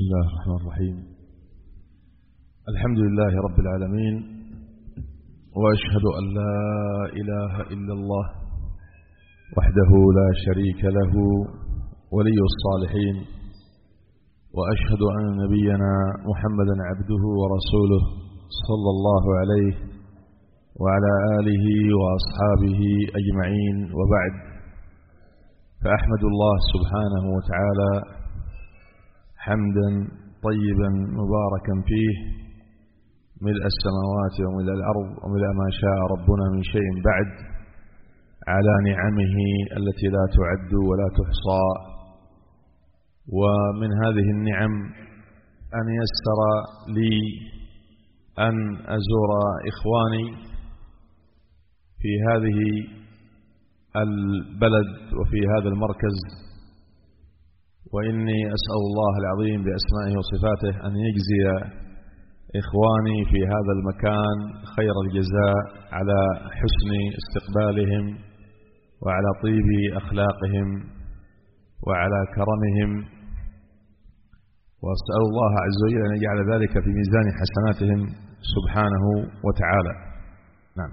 بسم الله الرحمن الرحيم. الحمد لله رب العالمين وأشهد أن لا إله إلا الله وحده لا شريك له ولي الصالحين وأشهد أن نبينا محمدا عبده ورسوله صلى الله عليه وعلى آله وأصحابه أجمعين. وبعد فأحمد الله سبحانه وتعالى حمدا طيبا مباركا فيه ملء السماوات وملء الأرض وملء ما شاء ربنا من شيء بعد على نعمه التي لا تعد ولا تحصى. ومن هذه النعم أن يسر لي أن أزور إخواني في هذه البلد وفي هذا المركز وإني أسأل الله العظيم بأسمائه وصفاته أن يجزي إخواني في هذا المكان خير الجزاء على حسن استقبالهم وعلى طيب أخلاقهم وعلى كرمهم. وأسأل الله عز وجل أن يجعل ذلك في ميزان حسناتهم سبحانه وتعالى. نعم.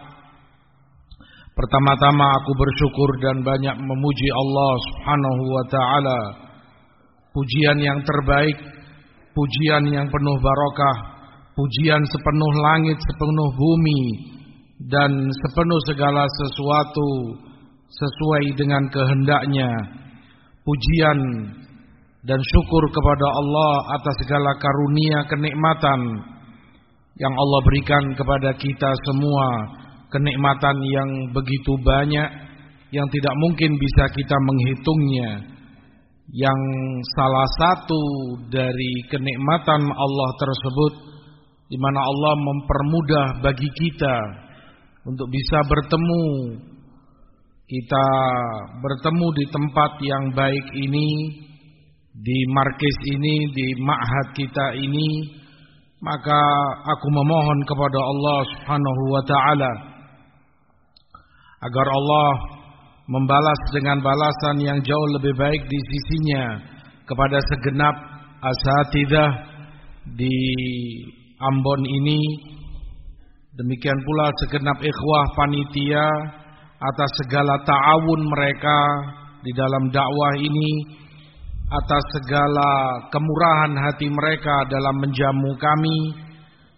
Pertama-tama aku bersyukur dan banyak memuji Allah Subhanahu wa taala. Pujian yang terbaik, pujian yang penuh barokah, pujian sepenuh langit, sepenuh bumi dan sepenuh segala sesuatu sesuai dengan kehendaknya. Pujian dan syukur kepada Allah atas segala karunia kenikmatan yang Allah berikan kepada kita semua kenikmatan yang begitu banyak yang tidak mungkin bisa kita menghitungnya. Yang salah satu dari kenikmatan Allah tersebut di mana Allah mempermudah bagi kita untuk bisa bertemu kita bertemu di tempat yang baik ini di markis ini di ma'had kita ini maka aku memohon kepada Allah Subhanahu wa taala agar Allah membalas dengan balasan yang jauh lebih baik di sisinya kepada segenap asatidah di Ambon ini. Demikian pula segenap ikhwah panitia atas segala ta'awun mereka di dalam dakwah ini atas segala kemurahan hati mereka dalam menjamu kami.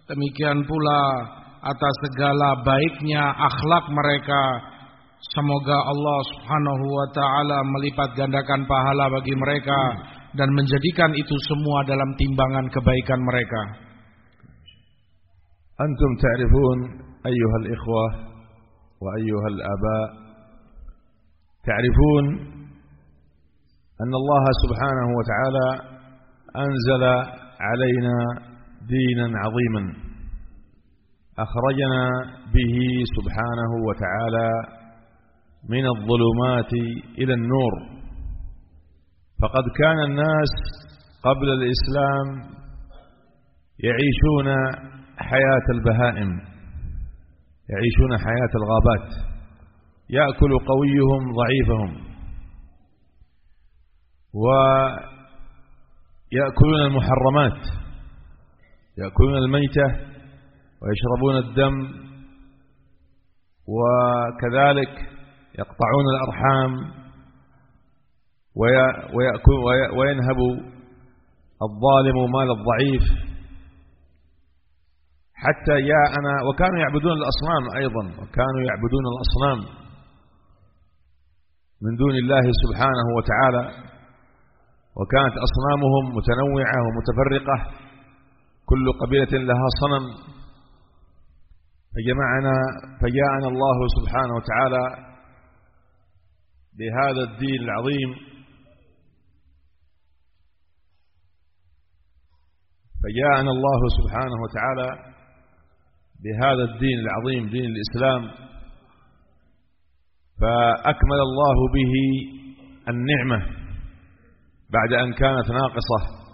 Demikian pula atas segala baiknya akhlak mereka Semoga Allah subhanahu wa ta'ala melipat gandakan pahala bagi mereka dan menjadikan itu semua dalam timbangan kebaikan mereka. Antum ta'rifun ayyuha al-ikhwah wa ayyuha al-aba ta'rifun أن الله سبحانه وتعالى أنزل علينا دينا عظيما أخرجنا به سبحانه وتعالى من الظلمات إلى النور. فقد كان الناس قبل الإسلام يعيشون حياة البهائم يعيشون حياة الغابات. يأكل قويهم ضعيفهم ويأكلون المحرمات يأكلون الميتة ويشربون الدم وكذلك يقطعون الأرحام وينهب الظالم مال الضعيف حتى جاءنا وكانوا يعبدون الأصنام أيضا وكانوا يعبدون الأصنام من دون الله سبحانه وتعالى وكانت أصنامهم متنوعة ومتفرقة كل قبيلة لها صنم فجمعنا فجاءنا الله سبحانه وتعالى بهذا الدين العظيم. فجاءنا الله سبحانه وتعالى بهذا الدين العظيم دين الإسلام فأكمل الله به النعمة بعد أن كانت ناقصة.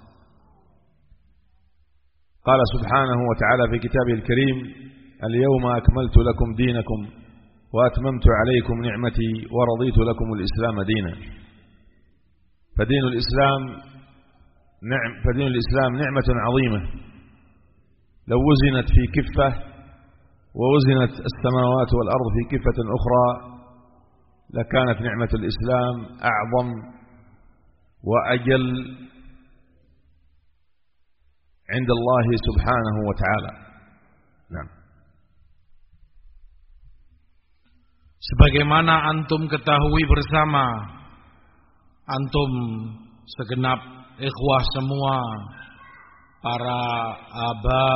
قال سبحانه وتعالى في كتابه الكريم اليوم أكملت لكم دينكم. وأتممت عليكم نعمتي ورضيت لكم الإسلام دينا. فدين الإسلام نعم فدين الإسلام نعمة عظيمة. لو وزنت في كفة ووزنت السماوات والأرض في كفة أخرى لكانت نعمة الإسلام أعظم وأجل عند الله سبحانه وتعالى. نعم. Sebagaimana antum ketahui bersama Antum segenap ikhwah semua Para aba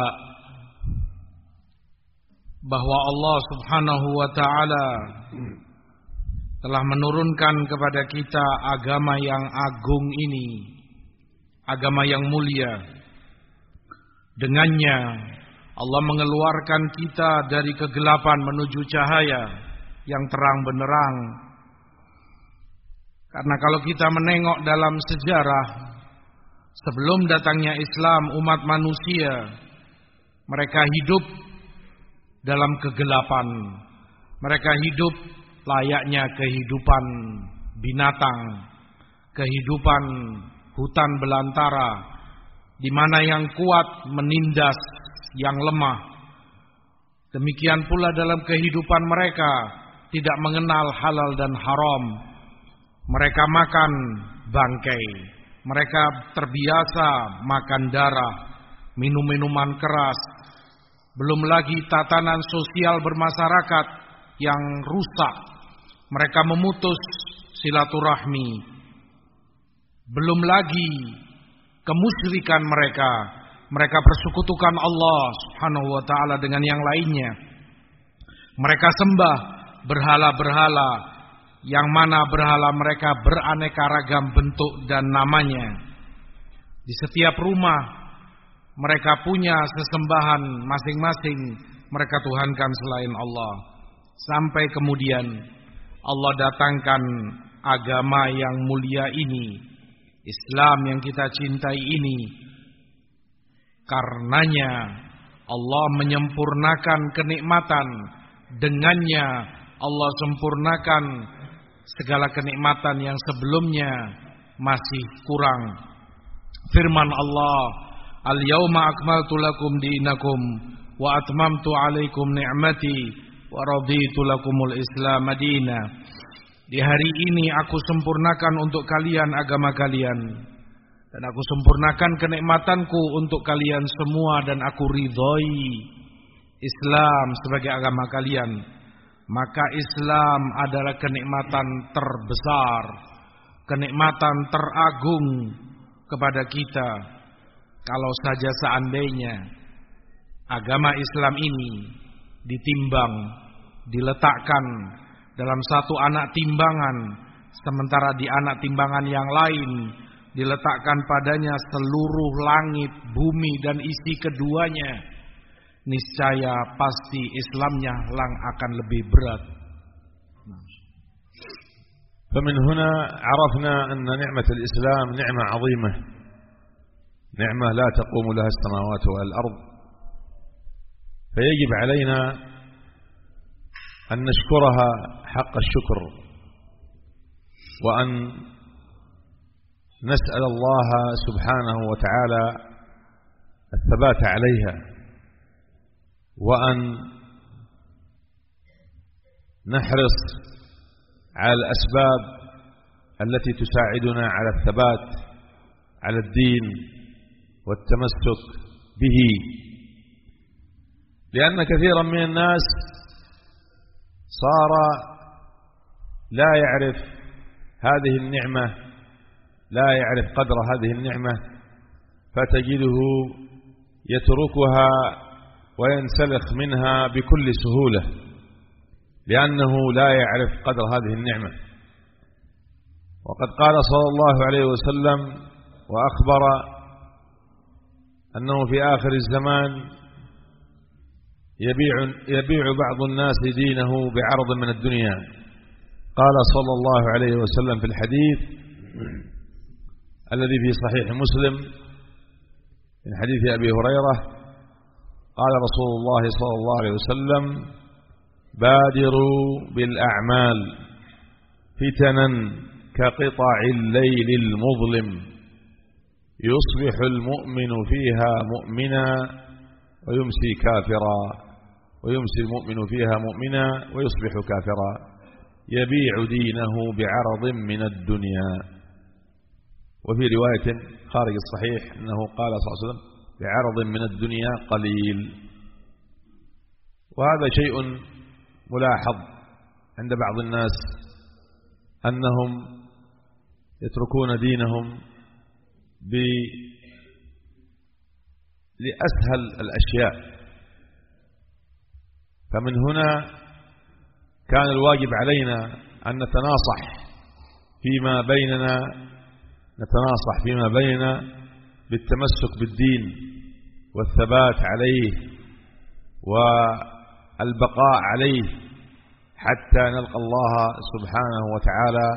Bahwa Allah subhanahu wa ta'ala Telah menurunkan kepada kita agama yang agung ini Agama yang mulia. Dengannya Allah mengeluarkan kita dari kegelapan menuju cahaya yang terang benerang. Karena kalau kita menengok dalam sejarah sebelum datangnya Islam umat manusia mereka hidup dalam kegelapan. Mereka hidup layaknya kehidupan binatang, kehidupan hutan belantara di mana yang kuat menindas yang lemah. Demikian pula dalam kehidupan mereka tidak mengenal halal dan haram. Mereka makan bangkai. Mereka terbiasa makan darah, minum minuman keras. Belum lagi tatanan sosial bermasyarakat yang rusak. Mereka memutus silaturahmi. Belum lagi kemusyrikan mereka. Mereka persekutukan Allah Subhanahu wa taala dengan yang lainnya. Mereka sembah berhala-berhala yang mana berhala mereka beraneka ragam bentuk dan namanya. Di setiap rumah mereka punya sesembahan masing-masing mereka tuhankan selain Allah. Sampai kemudian Allah datangkan agama yang mulia ini Islam yang kita cintai ini karenanya Allah menyempurnakan kenikmatan dengannya Allah sempurnakan segala kenikmatan yang sebelumnya masih kurang firman Allah al-yauma akmaltu lakum dinakum wa atmamtu alaikum ni'mati wa raditu lakumul islam madinah di hari ini aku sempurnakan untuk kalian agama kalian. Dan aku sempurnakan kenikmatanku untuk kalian semua dan aku ridhoi Islam sebagai agama kalian. Maka Islam adalah kenikmatan terbesar, kenikmatan teragung kepada kita. Kalau saja seandainya agama Islam ini ditimbang, diletakkan dalam satu anak timbangan sementara di anak timbangan yang lain diletakkan padanya seluruh langit, bumi dan isi keduanya niscaya pasti Islamnya lang akan lebih berat. فمن هنا عرفنا أن نعمة الإسلام نعمة عظيمة. نعمة لا تقوم لها السماوات والأرض فيجب علينا أن نشكرها حق الشكر. وأن نسأل الله سبحانه وتعالى الثبات عليها. وأن نحرص على الأسباب التي تساعدنا على الثبات على الدين والتمسك به. لأن كثيرا من الناس صار لا يعرف هذه النعمة لا يعرف قدر هذه النعمة فتجده يتركها وينسلخ منها بكل سهولة لأنه لا يعرف قدر هذه النعمة. وقد قال صلى الله عليه وسلم وأخبر أنه في آخر الزمان يبيع, يبيع بعض الناس دينه بعرض من الدنيا. قال صلى الله عليه وسلم في الحديث الذي في صحيح مسلم من حديث أبي هريرة قال رسول الله صلى الله عليه وسلم بادروا بالأعمال فتنا كقطع الليل المظلم يصبح المؤمن فيها مؤمنا ويمسي كافرا ويمسي المؤمن فيها مؤمنا ويصبح كافرا يبيع دينه بعرض من الدنيا. وفي رواية خارج الصحيح أنه قال صلى الله عليه وسلم بعرض من الدنيا قليل. وهذا شيء ملاحظ عند بعض الناس أنهم يتركون دينهم ب لأسهل الأشياء. فمن هنا كان الواجب علينا أن نتناصح فيما بيننا نتناصح فيما بيننا بالتمسك بالدين والثبات عليه والبقاء عليه حتى نلقى الله سبحانه وتعالى.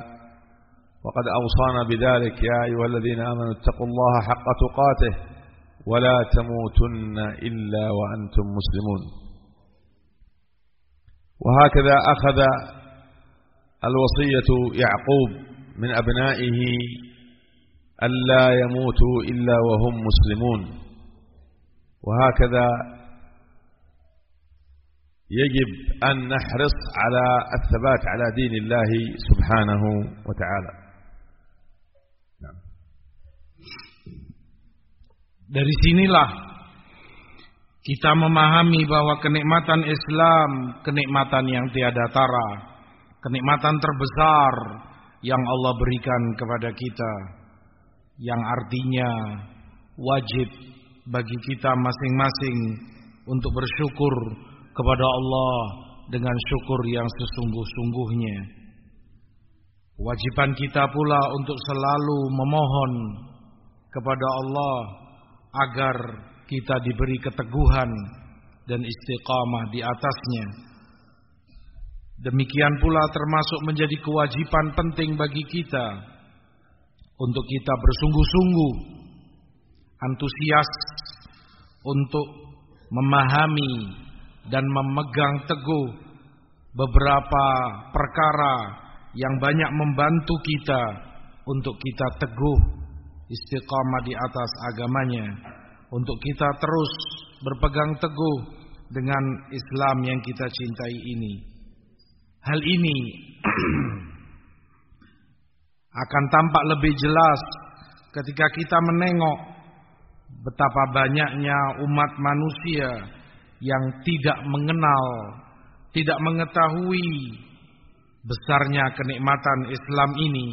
وقد أوصانا بذلك يا أيها الذين آمنوا اتقوا الله حق تقاته ولا تموتن إلا وأنتم مسلمون. وهكذا أخذ الوصية يعقوب من أبنائه ألا يموتوا إلا وهم مسلمون وهكذا يجب أن نحرص على الثبات على دين الله سبحانه وتعالى Dari sinilah kita memahami bahwa kenikmatan Islam kenikmatan yang tiada tara, kenikmatan terbesar yang Allah berikan kepada kita, yang artinya wajib bagi kita masing-masing untuk bersyukur kepada Allah dengan syukur yang sesungguh-sungguhnya. Kewajiban kita pula untuk selalu memohon kepada Allah agar kita diberi keteguhan dan istiqamah di atasnya. Demikian pula termasuk menjadi kewajiban penting bagi kita untuk kita bersungguh-sungguh antusias untuk memahami dan memegang teguh beberapa perkara yang banyak membantu kita untuk kita teguh istiqamah di atas agamanya untuk kita terus berpegang teguh dengan Islam yang kita cintai ini. Hal ini akan tampak lebih jelas ketika kita menengok betapa banyaknya umat manusia yang tidak mengenal, tidak mengetahui besarnya kenikmatan Islam ini,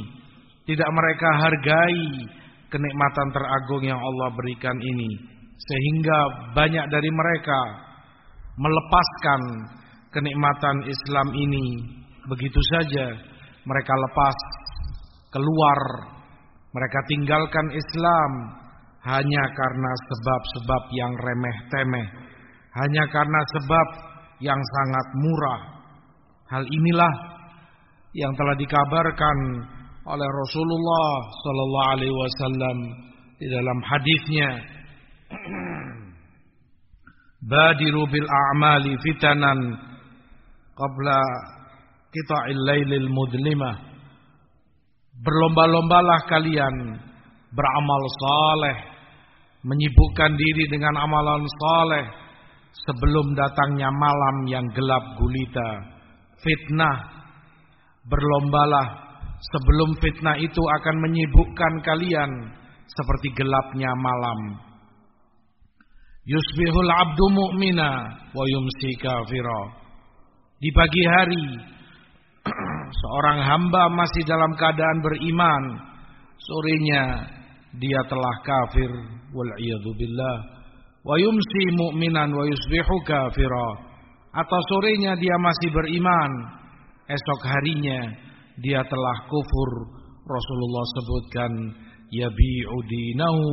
tidak mereka hargai kenikmatan teragung yang Allah berikan ini. Sehingga banyak dari mereka melepaskan kenikmatan Islam ini. Begitu saja mereka lepas keluar. Mereka tinggalkan Islam hanya karena sebab-sebab yang remeh-temeh hanya karena sebab yang sangat murah. Hal inilah yang telah dikabarkan oleh Rasulullah sallallahu alaihi wasallam di dalam hadisnya. Badiru bil a'mali fitanan qabla qita'il lailil mudlimah Berlomba-lombalah kalian beramal saleh menyibukkan diri dengan amalan saleh sebelum datangnya malam yang gelap gulita fitnah berlombalah sebelum fitnah itu akan menyibukkan kalian seperti gelapnya malam. Yusbihul abdu mu'mina wa yumsi kafira. Di pagi hari seorang hamba masih dalam keadaan beriman, sorenya dia telah kafir wal. Wa yumsi mu'minan wa yusbihu kafira. Atau sorenya dia masih beriman, esok harinya dia telah kufur. Rasulullah sebutkan yabi'u dinahu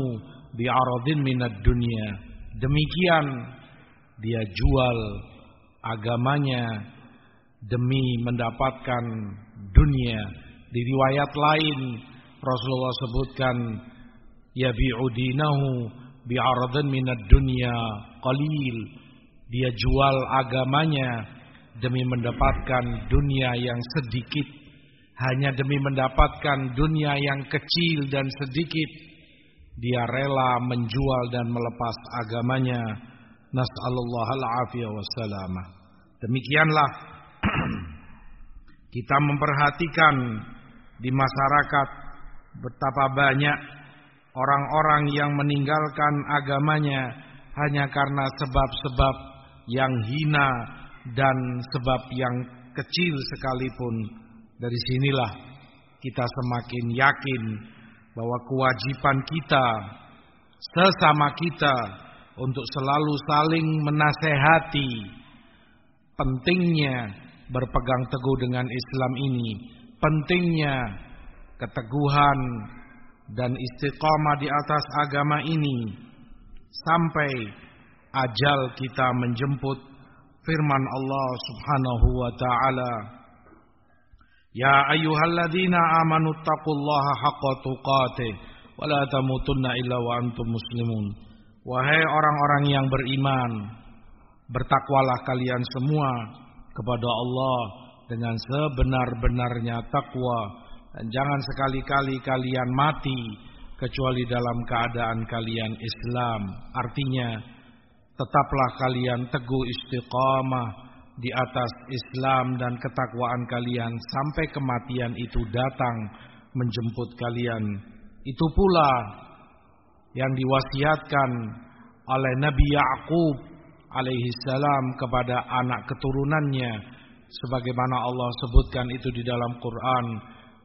bi'aradin minad dunya. Demikian dia jual agamanya demi mendapatkan dunia. Di riwayat lain Rasulullah sebutkan yabi'u dinahu bi'aradin minad dunya qalil. Dia jual agamanya demi mendapatkan dunia yang sedikit. Hanya demi mendapatkan dunia yang kecil dan sedikit. Dia rela menjual dan melepas agamanya. Nas'alullah al-afiyah wassalamah. Demikianlah kita memperhatikan di masyarakat betapa banyak orang-orang yang meninggalkan agamanya hanya karena sebab-sebab yang hina dan sebab yang kecil sekalipun. Dari sinilah kita semakin yakin bahwa kewajiban kita sesama kita untuk selalu saling menasehati pentingnya berpegang teguh dengan Islam ini, pentingnya keteguhan dan istiqamah di atas agama ini sampai ajal kita menjemput firman Allah Subhanahu wa taala. Ya ayyuhalladzina amanu taqullaha haqqa tuqatih wa la tamutunna illa wa antum muslimun. Wahai orang-orang yang beriman bertakwalah kalian semua kepada Allah dengan sebenar-benarnya takwa dan jangan sekali-kali kalian mati kecuali dalam keadaan kalian Islam artinya tetaplah kalian teguh istiqamah di atas Islam dan ketakwaan kalian sampai kematian itu datang menjemput kalian. Itu pula yang diwasiatkan oleh Nabi Yakub alaihi salam kepada anak keturunannya sebagaimana Allah sebutkan itu di dalam Quran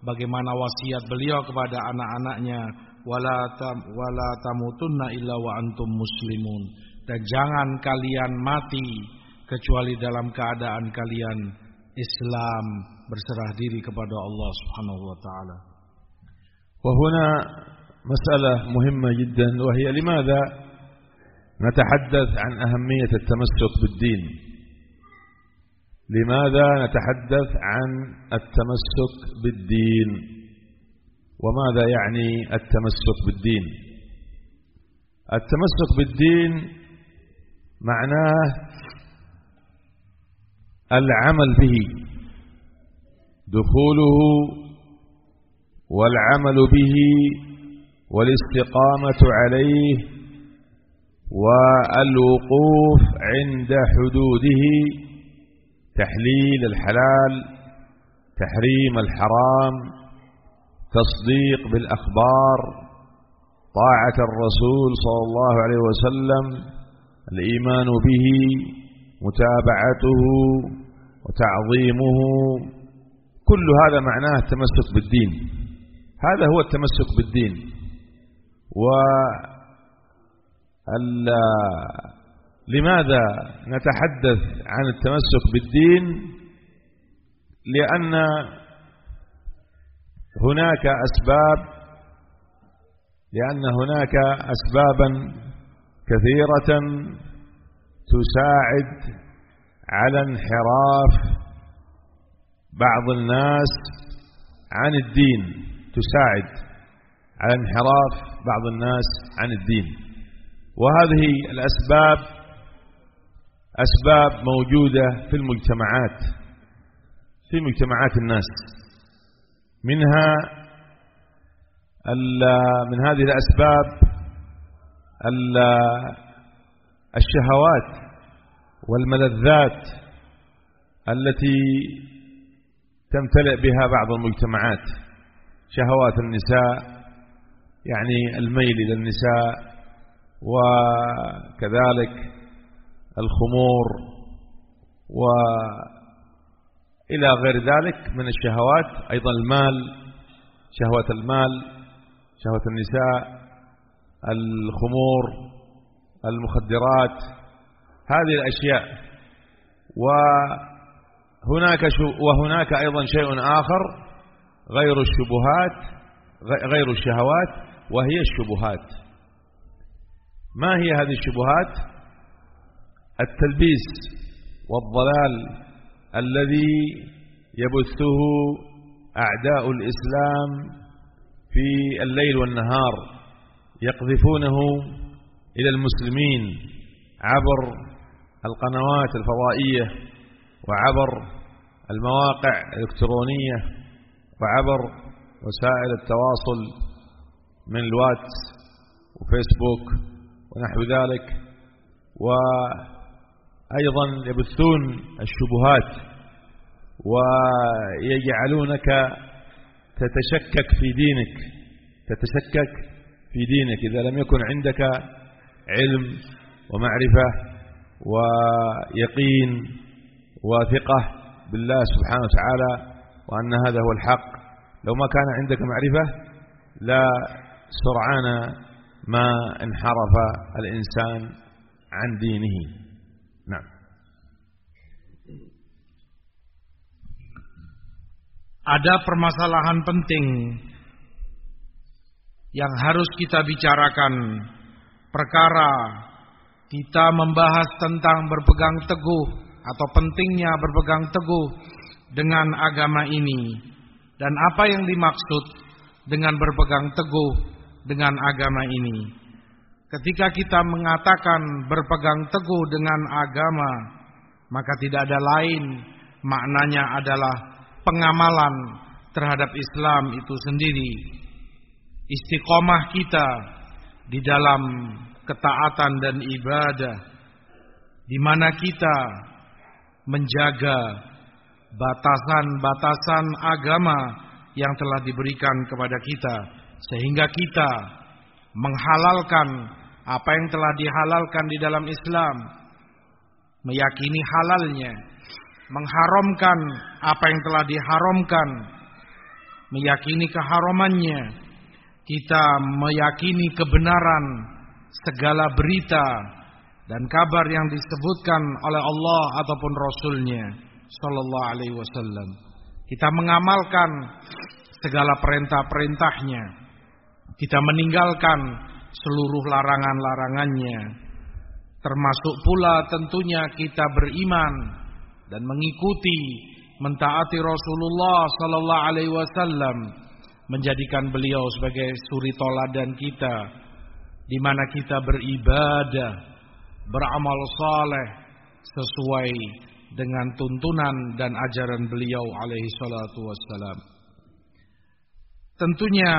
bagaimana wasiat beliau kepada anak-anaknya wala tam, wala tamutunna illa wa antum muslimun dan jangan kalian mati kecuali dalam keadaan kalian Islam berserah diri kepada Allah Subhanahu wa taala. وهنا مسألة مهمة جدا وهي لماذا نتحدث عن أهمية التمسك بالدين. لماذا نتحدث عن التمسك بالدين؟ وماذا يعني التمسك بالدين؟ التمسك بالدين معناه العمل به دخوله والعمل به والاستقامة عليه والوقوف عند حدوده تحليل الحلال تحريم الحرام تصديق بالأخبار طاعة الرسول صلى الله عليه وسلم الإيمان به متابعته وتعظيمه كل هذا معناه التمسك بالدين. هذا هو التمسك بالدين. و لماذا نتحدث عن التمسك بالدين؟ لأن هناك أسباب لأن هناك أسبابا كثيرة تساعد على انحراف بعض الناس عن الدين تساعد على انحراف بعض الناس عن الدين. وهذه الأسباب أسباب موجودة في المجتمعات في مجتمعات الناس. منها من هذه الأسباب الشهوات والملذات التي تمتلئ بها بعض المجتمعات. شهوات النساء يعني الميل إلى النساء وكذلك الخمور وإلى غير ذلك من الشهوات أيضا المال شهوة المال شهوة النساء الخمور المخدرات هذه الأشياء. وهناك وهناك أيضا شيء آخر غير الشبهات غير الشهوات وهي الشبهات. ما هي هذه الشبهات؟ التلبيس والضلال الذي يبثه أعداء الإسلام في الليل والنهار يقذفونه إلى المسلمين عبر القنوات الفضائية وعبر المواقع الإلكترونية وعبر وسائل التواصل من الواتس وفيسبوك ونحو ذلك. وأيضا يبثون الشبهات ويجعلونك تتشكك في دينك تتشكك في دينك. إذا لم يكن عندك علم ومعرفة ويقين وثقة بالله سبحانه وتعالى وأن هذا هو الحق لو ما كان عندك معرفة لا سرعان ما انحرف الإنسان عن دينه نعم ada permasalahan penting yang harus kita bicarakan perkara kita membahas tentang berpegang teguh atau pentingnya berpegang teguh dengan agama ini dan apa yang dimaksud dengan berpegang teguh Dengan agama ini. Ketika kita mengatakan berpegang teguh dengan agama, maka tidak ada lain maknanya adalah pengamalan terhadap Islam itu sendiri. Istiqomah kita di dalam ketaatan dan ibadah di mana kita menjaga batasan-batasan agama yang telah diberikan kepada kita sehingga kita menghalalkan apa yang telah dihalalkan di dalam Islam meyakini halalnya mengharamkan apa yang telah diharamkan, meyakini keharamannya, kita meyakini kebenaran segala berita dan kabar yang disebutkan oleh Allah ataupun Rasulnya Sallallahu Alaihi Wasallam. Kita mengamalkan segala perintah-perintahnya. Kita meninggalkan seluruh larangan-larangannya. Termasuk pula tentunya kita beriman dan mengikuti mentaati Rasulullah sallallahu alaihi wasallam menjadikan beliau sebagai suri toladan kita di mana kita beribadah beramal saleh sesuai dengan tuntunan dan ajaran beliau alaihi salatu wassalam tentunya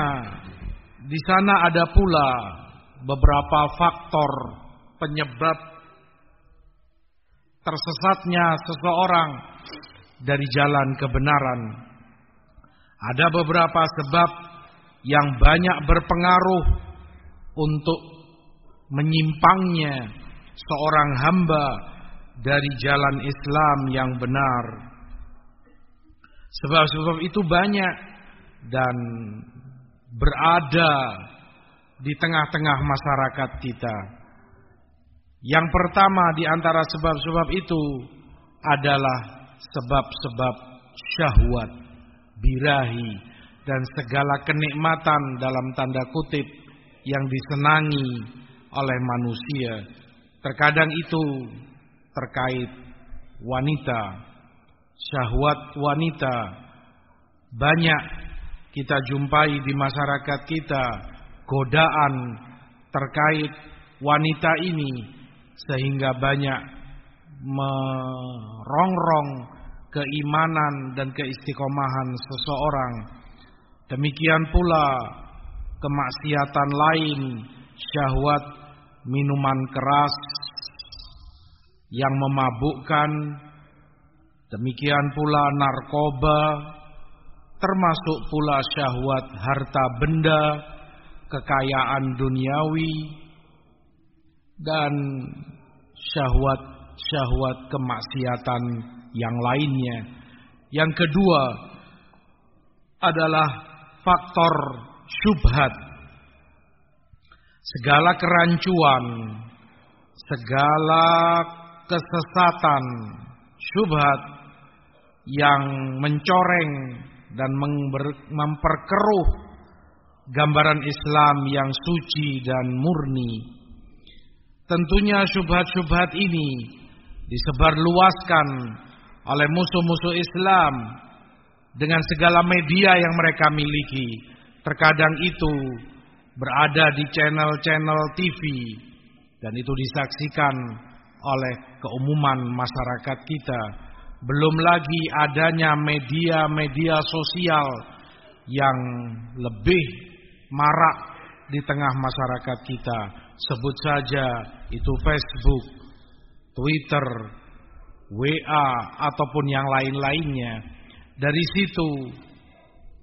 di sana ada pula beberapa faktor penyebab tersesatnya seseorang dari jalan kebenaran. Ada beberapa sebab yang banyak berpengaruh untuk menyimpangnya seorang hamba dari jalan Islam yang benar. Sebab-sebab itu banyak dan berada di tengah-tengah masyarakat kita. Yang pertama di antara sebab-sebab itu adalah sebab-sebab syahwat, birahi, dan segala kenikmatan dalam tanda kutip yang disenangi oleh manusia. Terkadang itu terkait wanita, syahwat wanita. Banyak kita jumpai di masyarakat kita godaan terkait wanita ini sehingga banyak merongrong keimanan dan keistiqomahan seseorang. Demikian pula kemaksiatan lain, syahwat minuman keras yang memabukkan, demikian pula narkoba, termasuk pula syahwat harta benda, kekayaan duniawi, dan syahwat-syahwat kemaksiatan yang lainnya. Yang kedua adalah faktor syubhat. Segala kerancuan, segala kesesatan, syubhat yang mencoreng dan memperkeruh gambaran Islam yang suci dan murni Tentunya syubhat-syubhat ini disebarluaskan oleh musuh-musuh Islam dengan segala media yang mereka miliki. Terkadang itu berada di channel-channel TV dan itu disaksikan oleh keumuman masyarakat kita. Belum lagi adanya media-media sosial yang lebih marak di tengah masyarakat kita. Sebut saja itu Facebook, Twitter, WA ataupun yang lain-lainnya. Dari situ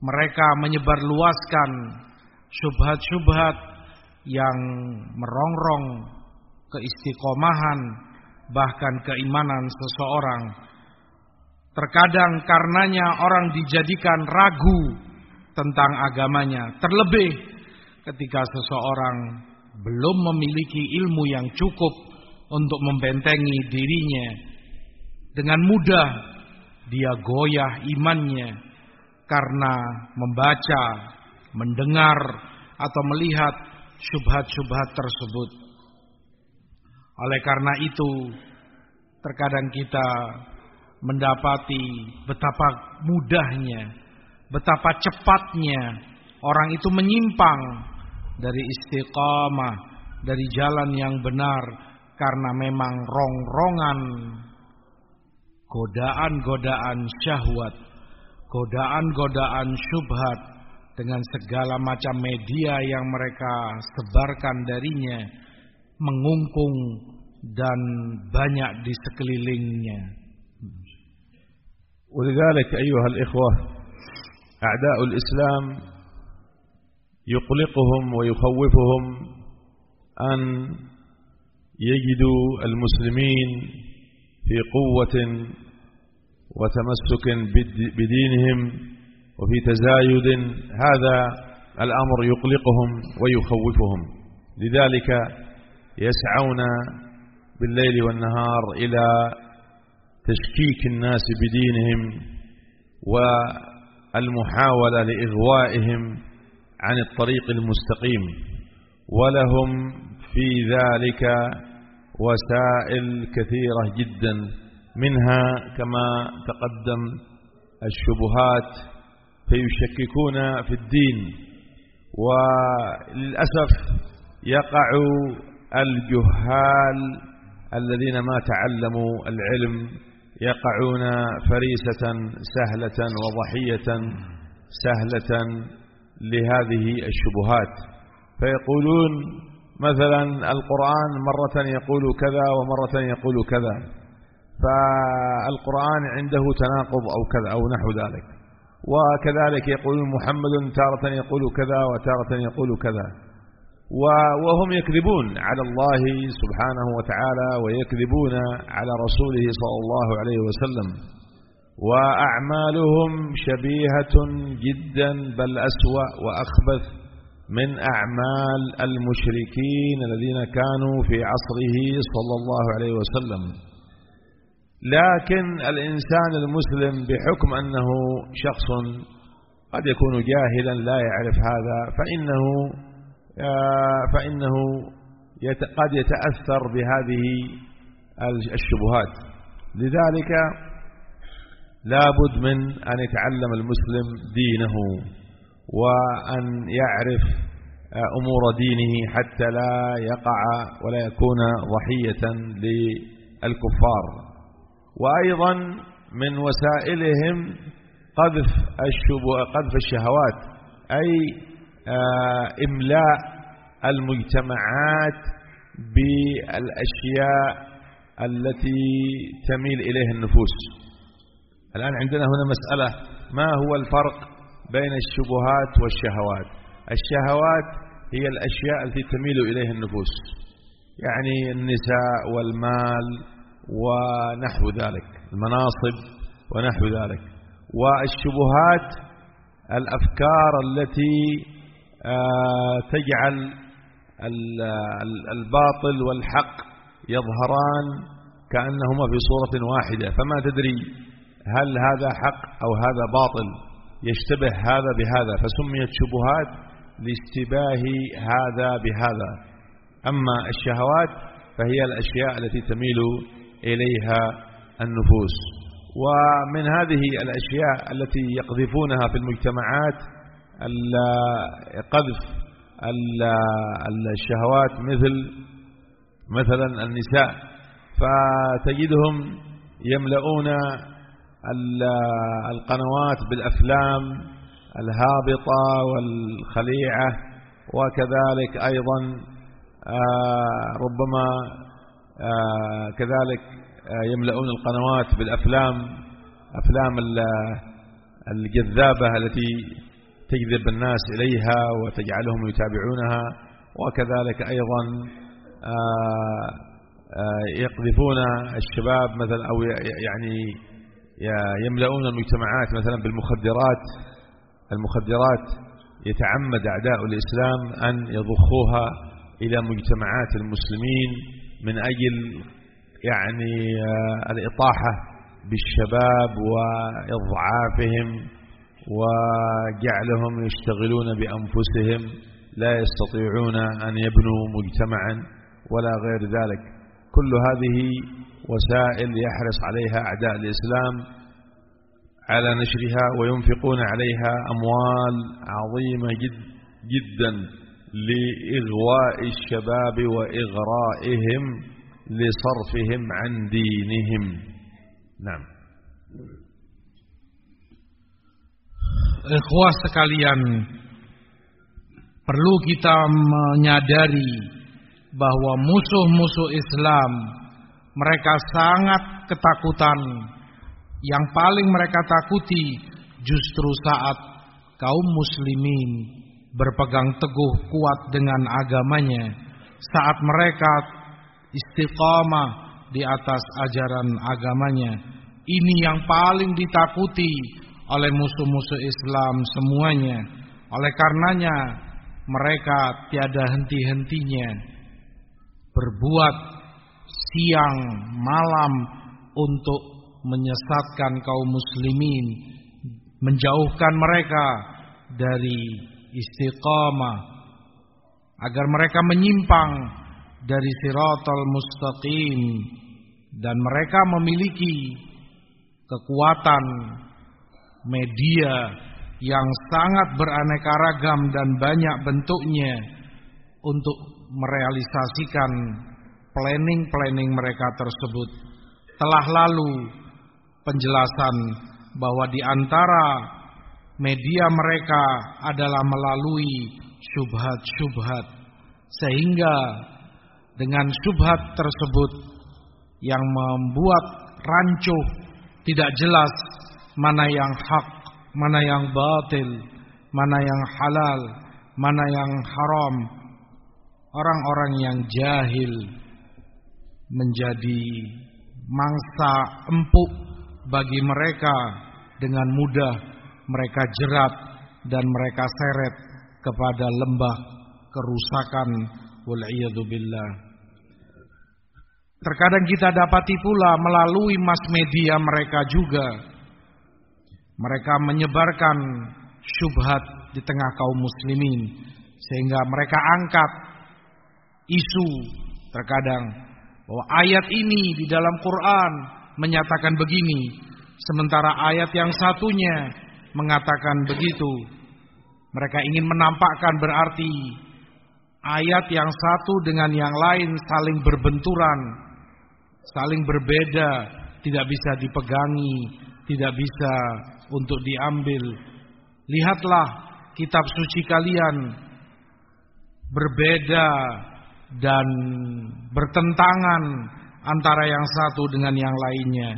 mereka menyebarluaskan syubhat-syubhat yang merongrong keistiqomahan bahkan keimanan seseorang. Terkadang karenanya orang dijadikan ragu tentang agamanya, terlebih ketika seseorang belum memiliki ilmu yang cukup untuk membentengi dirinya. Dengan mudah dia goyah imannya karena membaca, mendengar atau melihat syubhat-syubhat tersebut. Oleh karena itu, terkadang kita mendapati betapa mudahnya, betapa cepatnya orang itu menyimpang dari istiqamah, dari jalan yang benar karena memang rongrongan godaan-godaan syahwat, godaan-godaan syubhat dengan segala macam media yang mereka sebarkan darinya mengungkung dan banyak di sekelilingnya. ولذلك أيها الإخوة أعداء الإسلام يقلقهم ويخوفهم أن يجدوا المسلمين في قوة وتمسك بدينهم وفي تزايد. هذا الأمر يقلقهم ويخوفهم. لذلك يسعون بالليل والنهار إلى تشكيك الناس بدينهم والمحاولة لإغوائهم عن الطريق المستقيم ولهم في ذلك وسائل كثيرة جدا منها كما تقدم الشبهات فيشككون في الدين وللأسف يقع الجهال الذين ما تعلموا العلم يقعون فريسة سهلة وضحية سهلة لهذه الشبهات. فيقولون مثلا القرآن مرة يقول كذا ومرة يقول كذا فالقرآن عنده تناقض أو كذا أو نحو ذلك. وكذلك يقول محمد تارة يقول كذا وتارة يقول كذا. وهم يكذبون على الله سبحانه وتعالى ويكذبون على رسوله صلى الله عليه وسلم. وأعمالهم شبيهة جدا بل أسوأ وأخبث من أعمال المشركين الذين كانوا في عصره صلى الله عليه وسلم. لكن الإنسان المسلم بحكم أنه شخص قد يكون جاهلا لا يعرف هذا فإنه فإنه قد يتأثر بهذه الشبهات. لذلك لابد من أن يتعلم المسلم دينه وأن يعرف أمور دينه حتى لا يقع ولا يكون ضحية للكفار. وأيضا من وسائلهم قذف قذف الشهوات أي إملاء المجتمعات بالأشياء التي تميل إليه النفوس. الآن عندنا هنا مسألة ما هو الفرق بين الشبهات والشهوات؟ الشهوات هي الأشياء التي تميل إليها النفوس يعني النساء والمال ونحو ذلك المناصب ونحو ذلك. والشبهات الأفكار التي تجعل الباطل والحق يظهران كأنهما في صورة واحدة. فما تدري هل هذا حق أو هذا باطل يشتبه هذا بهذا فسميت شبهات لاشتباه هذا بهذا. أما الشهوات فهي الأشياء التي تميل إليها النفوس. ومن هذه الأشياء التي يقذفونها في المجتمعات قذف الشهوات مثل مثلا النساء فتجدهم يملؤون القنوات بالأفلام الهابطة والخليعة وكذلك أيضا آه، ربما آه، كذلك آه، يملؤون القنوات بالأفلام أفلام الجذابة التي تجذب الناس إليها وتجعلهم يتابعونها وكذلك أيضا يقذفون الشباب مثلا أو يعني يملؤون المجتمعات مثلا بالمخدرات المخدرات يتعمد أعداء الإسلام أن يضخوها إلى مجتمعات المسلمين من أجل يعني آه، الإطاحة بالشباب وإضعافهم وجعلهم يشتغلون بأنفسهم لا يستطيعون أن يبنوا مجتمعا ولا غير ذلك. كل هذه وسائل يحرص عليها أعداء الإسلام على نشرها وينفقون عليها أموال عظيمة جد جدا لإغواء الشباب وإغرائهم لصرفهم عن دينهم. نعم. Ikhwah sekalian Perlu kita menyadari Bahwa musuh-musuh Islam Mereka sangat ketakutan yang paling mereka takuti justru saat kaum muslimin berpegang teguh kuat dengan agamanya, saat mereka istiqamah di atas ajaran agamanya. Ini yang paling ditakuti oleh musuh-musuh Islam semuanya. Oleh karenanya mereka tiada henti-hentinya berbuat siang malam untuk menyesatkan kaum muslimin, menjauhkan mereka dari istiqamah agar mereka menyimpang dari siratal mustaqim dan mereka memiliki kekuatan media yang sangat beraneka ragam dan banyak bentuknya untuk merealisasikan planning-planning mereka tersebut. Telah lalu penjelasan bahwa di antara media mereka adalah melalui syubhat-syubhat. Sehingga dengan syubhat tersebut yang membuat rancuh tidak jelas mana yang hak, mana yang batil, mana yang halal, mana yang haram. Orang-orang yang jahil menjadi mangsa empuk bagi mereka dengan mudah mereka jerat dan mereka seret kepada lembah kerusakan wal billah. Terkadang kita dapati pula melalui mass media mereka juga mereka menyebarkan syubhat di tengah kaum muslimin sehingga mereka angkat isu terkadang bahwa ayat ini di dalam Quran menyatakan begini, sementara ayat yang satunya mengatakan begitu. Mereka ingin menampakkan berarti ayat yang satu dengan yang lain saling berbenturan, saling berbeda, tidak bisa dipegangi, tidak bisa untuk diambil. Lihatlah kitab suci kalian berbeda dan bertentangan antara yang satu dengan yang lainnya.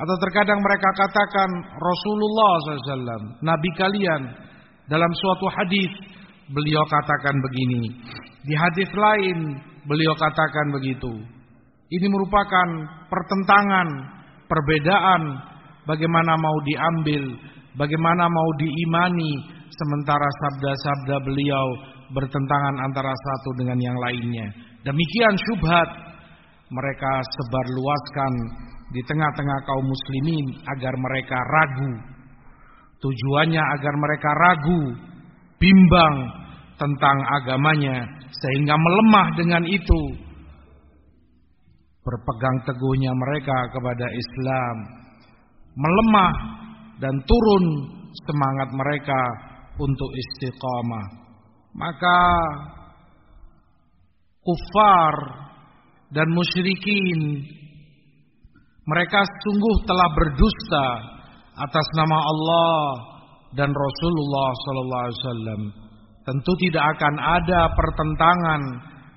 Atau terkadang mereka katakan Rasulullah SAW, Nabi kalian dalam suatu hadis beliau katakan begini, di hadis lain beliau katakan begitu. Ini merupakan pertentangan, perbedaan bagaimana mau diambil, bagaimana mau diimani sementara sabda-sabda beliau bertentangan antara satu dengan yang lainnya. Demikian syubhat mereka sebarluaskan di tengah-tengah kaum muslimin agar mereka ragu. Tujuannya agar mereka ragu, bimbang tentang agamanya sehingga melemah dengan itu. berpegang teguhnya mereka kepada Islam, melemah dan turun semangat mereka untuk istiqamah. Maka kufar dan musyrikin mereka sungguh telah berdusta atas nama Allah dan Rasulullah sallallahu alaihi wasallam. Tentu tidak akan ada pertentangan,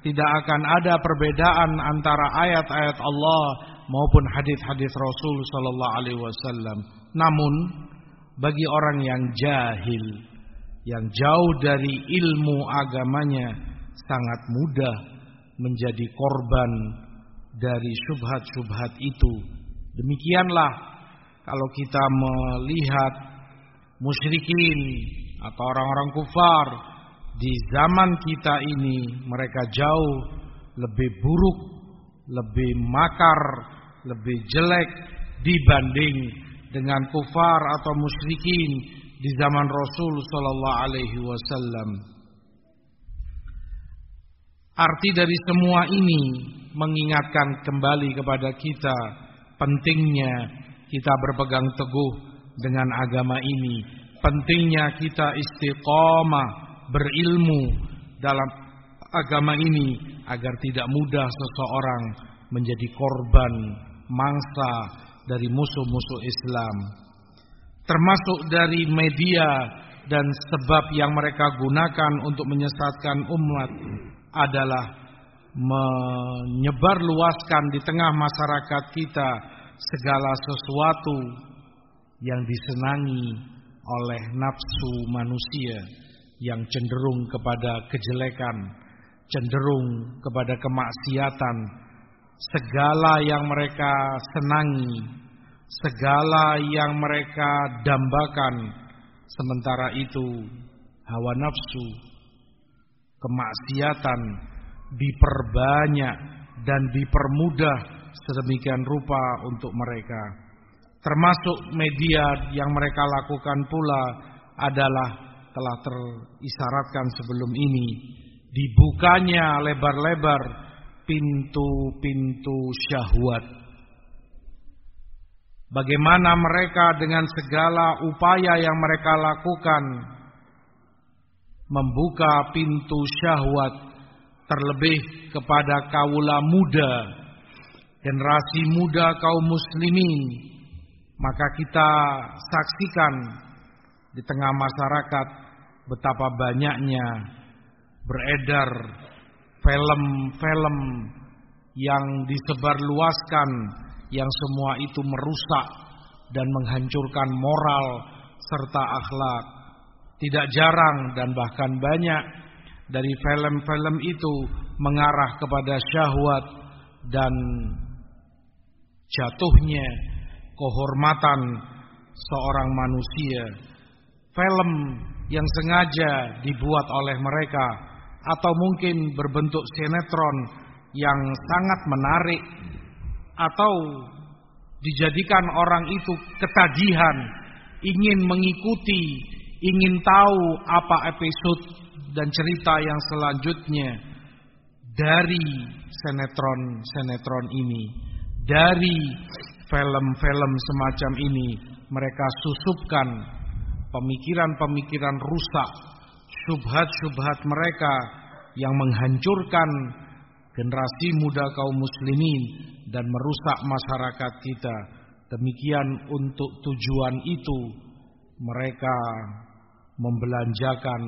tidak akan ada perbedaan antara ayat-ayat Allah maupun hadis-hadis Rasul sallallahu alaihi wasallam. Namun bagi orang yang jahil, yang jauh dari ilmu agamanya sangat mudah menjadi korban dari syubhat-syubhat itu. Demikianlah kalau kita melihat musyrikin atau orang-orang kufar di zaman kita ini mereka jauh lebih buruk, lebih makar, lebih jelek dibanding dengan kufar atau musyrikin di zaman Rasul sallallahu alaihi wasallam. Arti dari semua ini mengingatkan kembali kepada kita pentingnya kita berpegang teguh dengan agama ini, pentingnya kita istiqomah berilmu dalam agama ini agar tidak mudah seseorang menjadi korban mangsa dari musuh-musuh Islam. Termasuk dari media dan sebab yang mereka gunakan untuk menyesatkan umat adalah menyebarluaskan di tengah masyarakat kita segala sesuatu yang disenangi oleh nafsu manusia yang cenderung kepada kejelekan, cenderung kepada kemaksiatan, segala yang mereka senangi, segala yang mereka dambakan, sementara itu hawa nafsu, kemaksiatan diperbanyak dan dipermudah sedemikian rupa untuk mereka. Termasuk media yang mereka lakukan pula adalah telah terisaratkan sebelum ini dibukanya lebar-lebar pintu-pintu syahwat. Bagaimana mereka dengan segala upaya yang mereka lakukan membuka pintu syahwat terlebih kepada kaula muda, generasi muda kaum muslimin, maka kita saksikan di tengah masyarakat betapa banyaknya beredar film-film yang disebarluaskan yang semua itu merusak dan menghancurkan moral serta akhlak. Tidak jarang dan bahkan banyak dari film-film itu mengarah kepada syahwat dan jatuhnya kehormatan seorang manusia. Film yang sengaja dibuat oleh mereka atau mungkin berbentuk sinetron yang sangat menarik atau dijadikan orang itu ketagihan ingin mengikuti ingin tahu apa episode dan cerita yang selanjutnya dari sinetron-sinetron ini dari film-film semacam ini mereka susupkan pemikiran-pemikiran rusak syubhat-syubhat mereka yang menghancurkan generasi muda kaum muslimin dan merusak masyarakat kita. Demikian untuk tujuan itu mereka membelanjakan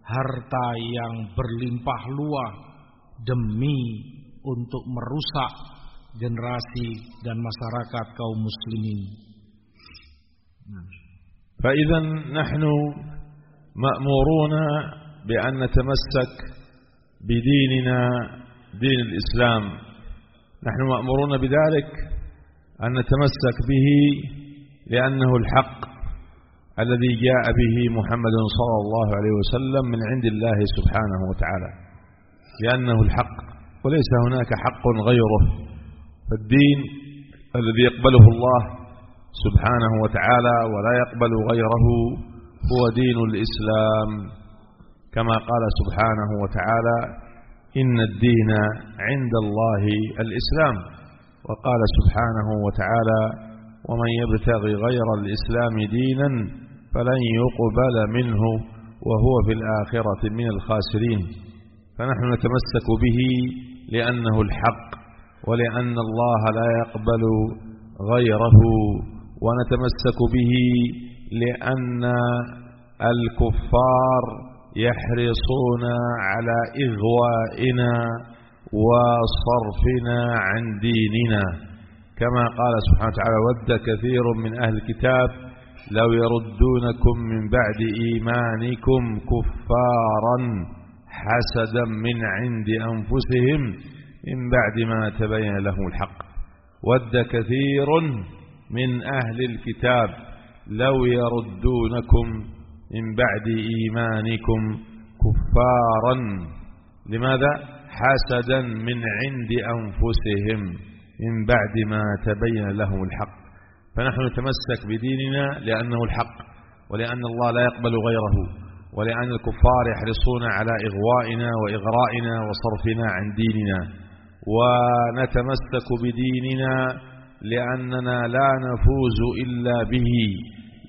harta yang berlimpah luah demi untuk merusak generasi dan masyarakat kaum muslimin. فإذا نحن مأمورون بأن نتمسك بديننا دين الإسلام. نحن مأمورون بذلك أن نتمسك به لأنه الحق الذي جاء به محمد صلى الله عليه وسلم من عند الله سبحانه وتعالى. لأنه الحق وليس هناك حق غيره. فالدين الذي يقبله الله سبحانه وتعالى ولا يقبل غيره هو دين الإسلام. كما قال سبحانه وتعالى إن الدين عند الله الإسلام. وقال سبحانه وتعالى ومن يبتغي غير الإسلام دينا فلن يقبل منه وهو في الآخرة من الخاسرين. فنحن نتمسك به لأنه الحق ولأن الله لا يقبل غيره. ونتمسك به لأن الكفار يحرصون على إغوائنا وصرفنا عن ديننا. كما قال سبحانه وتعالى ود كثير من أهل الكتاب لو يردونكم من بعد إيمانكم كفارا حسدا من عند أنفسهم من بعد ما تبين لهم الحق. ود كثير من أهل الكتاب لو يردونكم من بعد إيمانكم كفارا. لماذا؟ حسدا من عند أنفسهم من بعد ما تبين لهم الحق. فنحن نتمسك بديننا لأنه الحق ولأن الله لا يقبل غيره ولأن الكفار يحرصون على إغوائنا وإغرائنا وصرفنا عن ديننا. ونتمسك بديننا لأننا لا نفوز إلا به.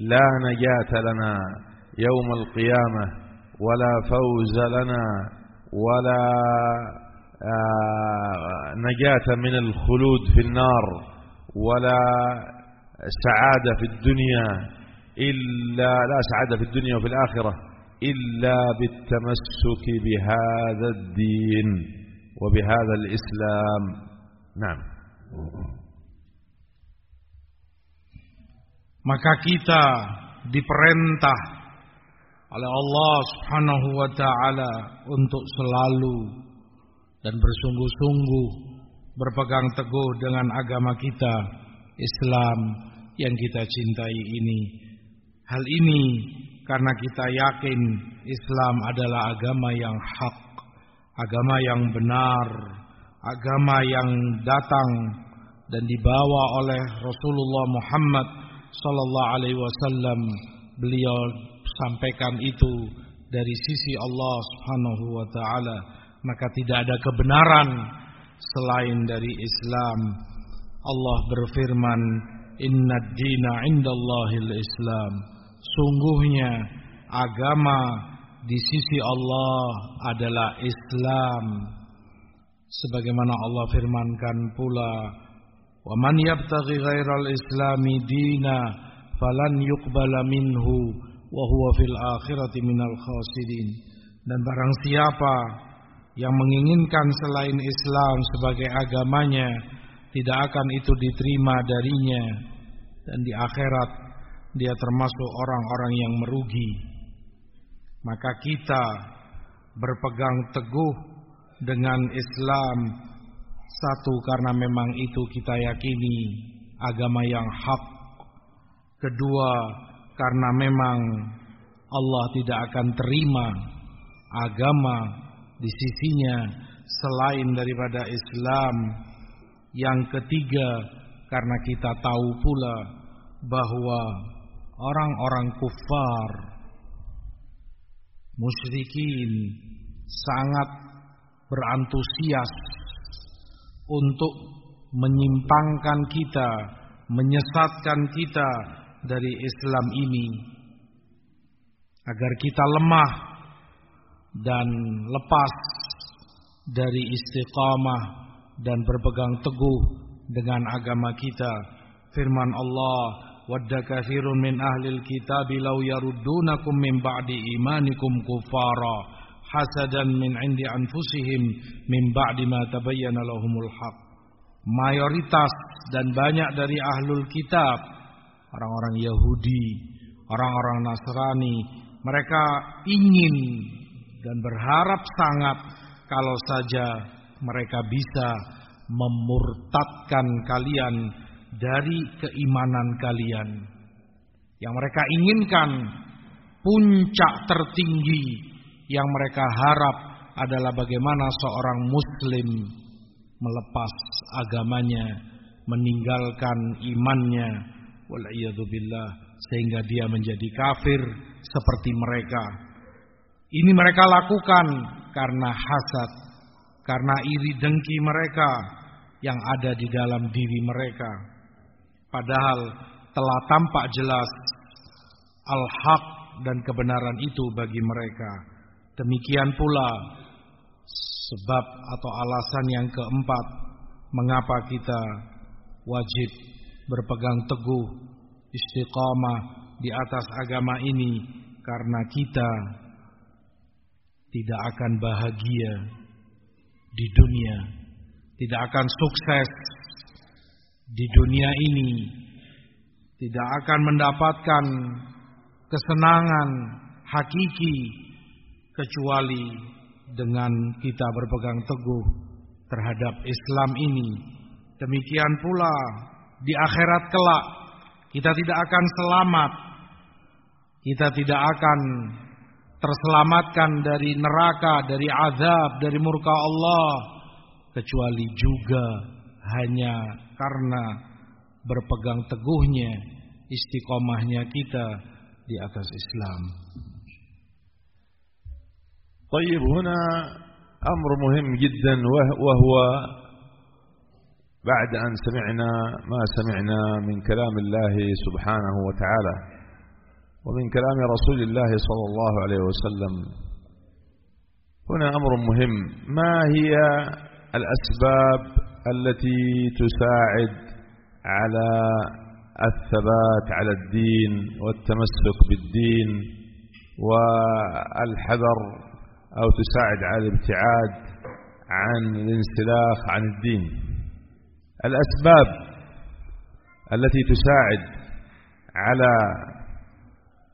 لا نجاة لنا يوم القيامة ولا فوز لنا ولا آه، نجاة من الخلود في النار ولا سعادة في الدنيا إلا لا سعادة في الدنيا وفي الآخرة إلا بالتمسك بهذا الدين وبهذا الإسلام. نعم. Maka kita diperintah oleh Allah Subhanahu wa taala untuk selalu dan bersungguh-sungguh berpegang teguh dengan agama kita Islam yang kita cintai ini. Hal ini karena kita yakin Islam adalah agama yang hak, agama yang benar, agama yang datang dan dibawa oleh Rasulullah Muhammad sallallahu alaihi wasallam. Beliau sampaikan itu dari sisi Allah Subhanahu wa taala, maka tidak ada kebenaran selain dari Islam. Allah berfirman, "Inna dina indallahil Islam." Sungguhnya agama di sisi Allah adalah Islam. Sebagaimana Allah firmankan pula, "Wa man yabtaghi ghairal islami dina falan yuqbala minhu wa huwa fil akhirati minal khasirin." Dan barang siapa yang menginginkan selain Islam sebagai agamanya, tidak akan itu diterima darinya dan di akhirat dia termasuk orang-orang yang merugi. Maka kita berpegang teguh dengan Islam satu karena memang itu kita yakini agama yang hak. Kedua karena memang Allah tidak akan terima agama di sisinya selain daripada Islam. Yang ketiga karena kita tahu pula bahwa orang-orang kufar musyrikin sangat berantusias untuk menyimpangkan kita, menyesatkan kita dari Islam ini agar kita lemah dan lepas dari istiqamah dan berpegang teguh dengan agama kita. Firman Allah, "Wadda min ahlil kitab law yaruddunakum min ba'di imanikum kufara hasadan min 'indi anfusihim min ba'di ma tabayyana lahumul haq." Mayoritas dan banyak dari ahlul kitab, orang-orang Yahudi, orang-orang Nasrani, mereka ingin dan berharap sangat kalau saja mereka bisa memurtadkan kalian dari keimanan kalian. Yang mereka inginkan puncak tertinggi yang mereka harap adalah bagaimana seorang muslim melepas agamanya, meninggalkan imannya, billah sehingga dia menjadi kafir seperti mereka. Ini mereka lakukan karena hasad, karena iri dengki mereka, yang ada di dalam diri mereka. Padahal telah tampak jelas al-haq dan kebenaran itu bagi mereka. Demikian pula sebab atau alasan yang keempat mengapa kita wajib berpegang teguh istiqamah di atas agama ini karena kita tidak akan bahagia di dunia, tidak akan sukses di dunia ini, tidak akan mendapatkan kesenangan hakiki kecuali dengan kita berpegang teguh terhadap Islam ini. Demikian pula di akhirat kelak kita tidak akan selamat. Kita tidak akan terselamatkan dari neraka, dari azab, dari murka Allah kecuali juga hanya karena berpegang teguhnya istiqomahnya kita di atas Islam. طيب هنا أمر مهم جدا وهو بعد أن سمعنا ما سمعنا من كلام الله سبحانه وتعالى ومن كلام رسول الله صلى الله عليه وسلم. هنا أمر مهم. ما هي الأسباب التي تساعد على الثبات على الدين والتمسك بالدين والحذر أو تساعد على الابتعاد عن الانسلاخ عن الدين. الأسباب التي تساعد على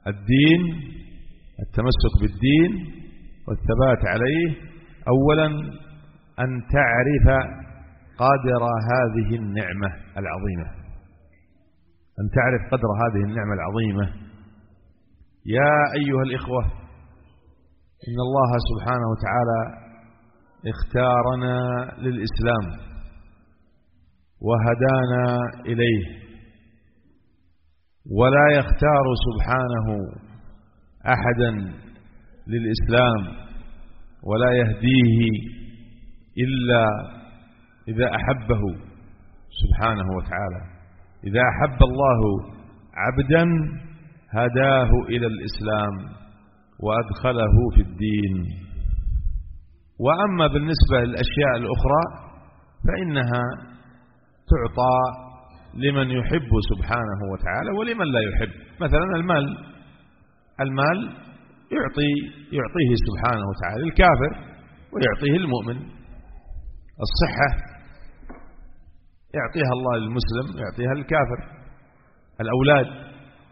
الدين التمسك بالدين والثبات عليه أولا أن تعرف قدر هذه النعمة العظيمة. أن تعرف قدر هذه النعمة العظيمة. يا أيها الإخوة إن الله سبحانه وتعالى اختارنا للإسلام وهدانا إليه ولا يختار سبحانه أحدا للإسلام ولا يهديه إلا إذا أحبه سبحانه وتعالى. إذا أحب الله عبدا هداه إلى الإسلام. وأدخله في الدين. وأما بالنسبة للأشياء الأخرى فإنها تعطى لمن يحب سبحانه وتعالى ولمن لا يحب. مثلا المال. المال يعطي يعطيه سبحانه وتعالى الكافر ويعطيه المؤمن. الصحة يعطيها الله للمسلم يعطيها للكافر الأولاد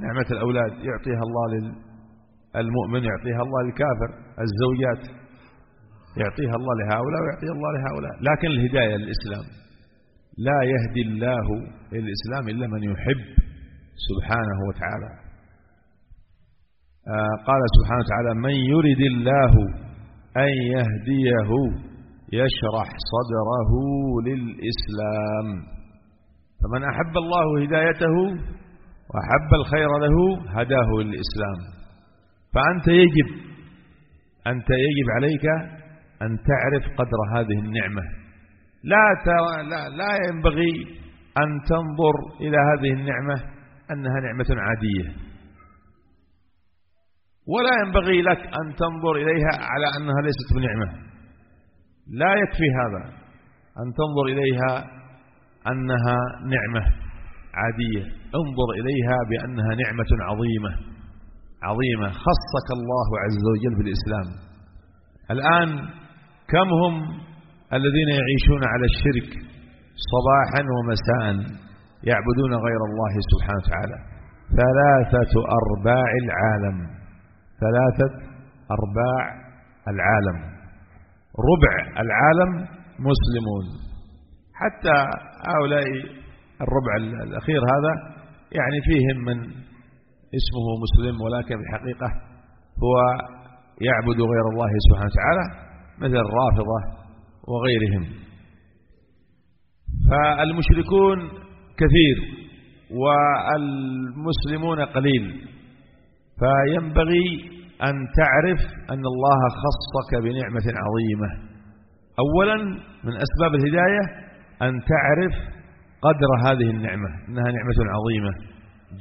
نعمة الأولاد يعطيها الله للمؤمن يعطيها الله للكافر الزوجات يعطيها الله لهؤلاء ويعطيها الله لهؤلاء. لكن الهداية للإسلام لا يهدي الله الإسلام إلا من يحب سبحانه وتعالى. آه قال سبحانه وتعالى من يرد الله أن يهديه يشرح صدره للإسلام. فمن أحب الله هدايته وأحب الخير له هداه للإسلام. فأنت يجب أنت يجب عليك أن تعرف قدر هذه النعمة. لا, لا, لا ينبغي أن تنظر إلى هذه النعمة أنها نعمة عادية. ولا ينبغي لك أن تنظر إليها على أنها ليست بنعمة. لا يكفي هذا أن تنظر إليها أنها نعمة عادية. انظر إليها بأنها نعمة عظيمة. عظيمة. خصك الله عز وجل بالإسلام الآن كم هم الذين يعيشون على الشرك صباحا ومساء يعبدون غير الله سبحانه وتعالى؟ ثلاثة أرباع العالم. ثلاثة أرباع العالم. ربع العالم مسلمون. حتى هؤلاء الربع الأخير هذا يعني فيهم من اسمه مسلم ولكن في الحقيقة هو يعبد غير الله سبحانه وتعالى مثل الرافضة وغيرهم. فالمشركون كثير والمسلمون قليل فينبغي أن تعرف أن الله خصك بنعمة عظيمة. أولا من أسباب الهداية أن تعرف قدر هذه النعمة إنها نعمة عظيمة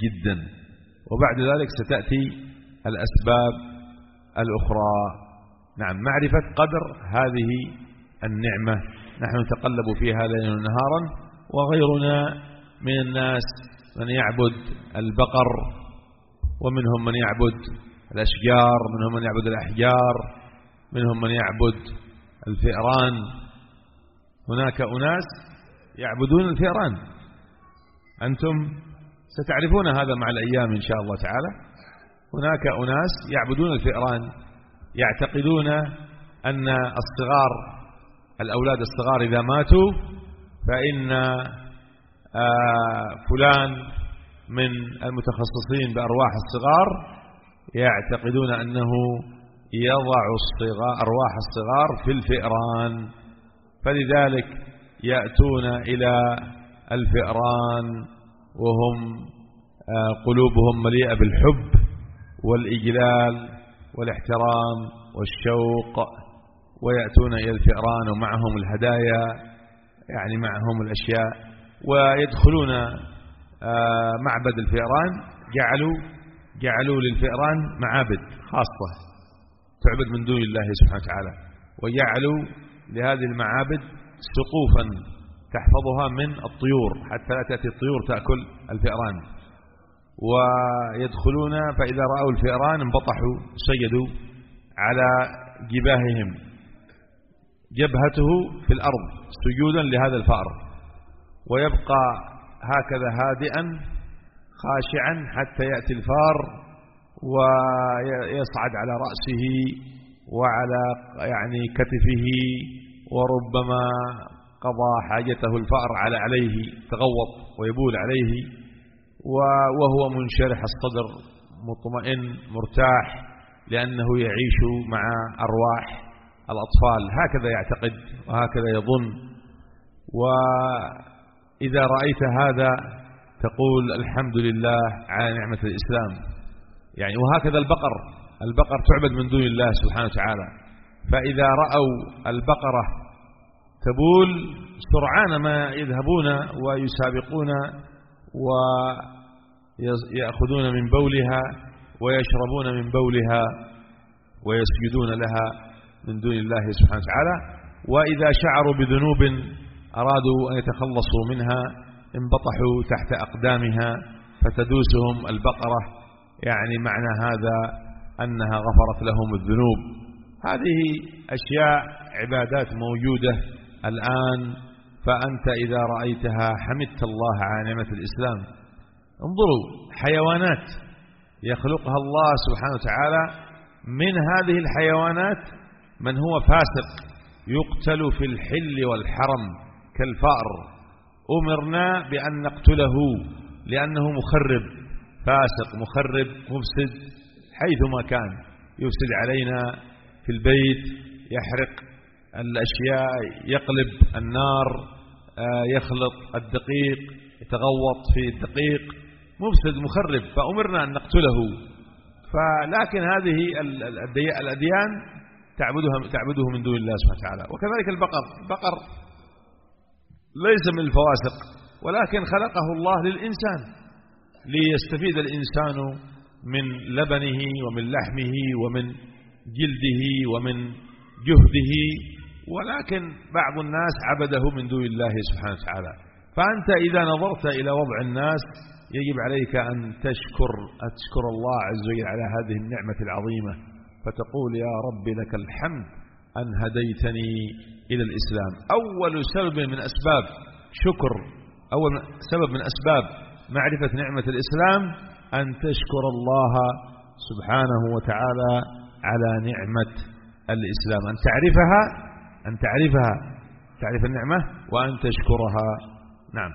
جدا. وبعد ذلك ستأتي الأسباب الأخرى. نعم معرفة قدر هذه النعمة. نحن نتقلب فيها ليلا ونهارا وغيرنا من الناس من يعبد البقر ومنهم من يعبد الأشجار منهم من يعبد الأحجار منهم من يعبد الفئران. هناك أناس يعبدون الفئران. أنتم ستعرفون هذا مع الأيام إن شاء الله تعالى. هناك أناس يعبدون الفئران يعتقدون أن الصغار الأولاد الصغار إذا ماتوا فإن آه، فلان من المتخصصين بأرواح الصغار يعتقدون أنه يضع الصغار أرواح الصغار في الفئران. فلذلك يأتون إلى الفئران. وهم آه، قلوبهم مليئة بالحب والإجلال والاحترام والشوق ويأتون إلى الفئران ومعهم الهدايا يعني معهم الأشياء ويدخلون آه، معبد الفئران. جعلوا جعلوا للفئران معابد خاصة تعبد من دون الله سبحانه وتعالى وجعلوا لهذه المعابد سقوفا تحفظها من الطيور حتى لا تأتي الطيور تأكل الفئران. ويدخلون فإذا رأوا الفئران انبطحوا سيدوا على جباههم. جبهته في الأرض سجودا لهذا الفأر. ويبقى هكذا هادئا خاشعا حتى يأتي الفار ويصعد على رأسه وعلى يعني كتفه وربما قضى حاجته الفأر على عليه تغوط ويبول عليه وهو منشرح الصدر مطمئن مرتاح لأنه يعيش مع أرواح الأطفال. هكذا يعتقد وهكذا يظن. وإذا رأيت هذا تقول الحمد لله على نعمة الإسلام. يعني وهكذا البقر. البقر تعبد من دون الله سبحانه وتعالى. فإذا رأوا البقرة تبول سرعان ما يذهبون ويسابقون ويأخذون من بولها ويشربون من بولها ويسجدون لها من دون الله سبحانه وتعالى. وإذا شعروا بذنوب أرادوا أن يتخلصوا منها انبطحوا تحت أقدامها فتدوسهم البقرة. يعني معنى هذا أنها غفرت لهم الذنوب. هذه أشياء عبادات موجودة الآن فأنت إذا رأيتها حمدت الله على نعمة الإسلام. انظروا حيوانات يخلقها الله سبحانه وتعالى. من هذه الحيوانات من هو فاسق؟ يقتل في الحل والحرم كالفأر. أمرنا بأن نقتله لأنه مخرب فاسق مخرب مفسد حيثما كان. يفسد علينا في البيت يحرق الأشياء يقلب النار آه، يخلط الدقيق يتغوط في الدقيق. مفسد مخرب فأمرنا أن نقتله. فلكن هذه الأديان تعبدها تعبده من دون الله سبحانه وتعالى. وكذلك البقر. البقر ليس من الفواسق ولكن خلقه الله للإنسان ليستفيد الإنسان من لبنه ومن لحمه ومن جلده ومن جهده. ولكن بعض الناس عبده من دون الله سبحانه وتعالى. فأنت إذا نظرت إلى وضع الناس يجب عليك أن تشكر أتشكر الله عز وجل على هذه النعمة العظيمة. فتقول يا رب لك الحمد أن هديتني إلى الإسلام. أول سبب من أسباب شكر أول سبب من أسباب معرفة نعمة الإسلام أن تشكر الله سبحانه وتعالى على نعمة الإسلام. أن تعرفها أن تعرفها تعرف النعمة وأن تشكرها نعم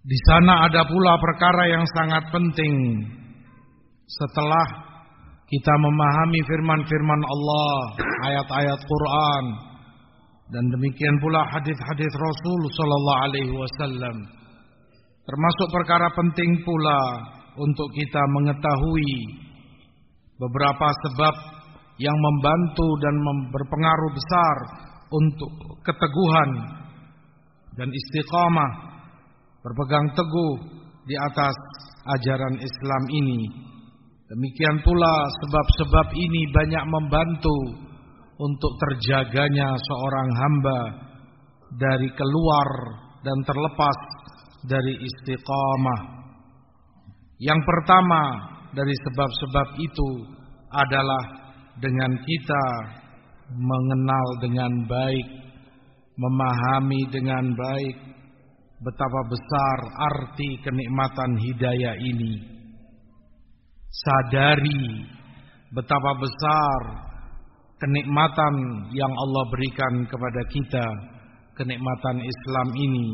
Di sana ada pula perkara yang sangat penting setelah kita memahami firman-firman Allah, ayat-ayat Quran, dan demikian pula hadis-hadis Rasul Sallallahu Alaihi Wasallam. Termasuk perkara penting pula untuk kita mengetahui beberapa sebab yang membantu dan berpengaruh besar untuk keteguhan dan istiqamah berpegang teguh di atas ajaran Islam ini. Demikian pula sebab-sebab ini banyak membantu untuk terjaganya seorang hamba dari keluar dan terlepas dari istiqamah. Yang pertama dari sebab-sebab itu adalah dengan kita mengenal dengan baik, memahami dengan baik betapa besar arti kenikmatan hidayah ini. Sadari betapa besar kenikmatan yang Allah berikan kepada kita, kenikmatan Islam ini.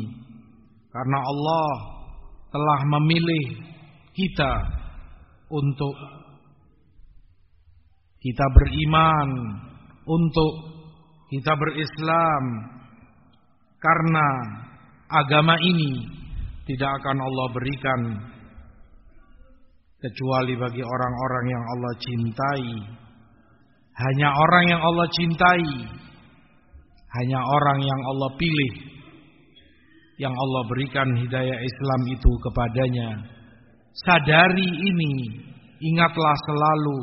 Karena Allah telah memilih kita untuk kita beriman, untuk kita berislam. Karena agama ini tidak akan Allah berikan kecuali bagi orang-orang yang Allah cintai. Hanya orang yang Allah cintai, hanya orang yang Allah pilih, yang Allah berikan hidayah Islam itu kepadanya. Sadari ini, ingatlah selalu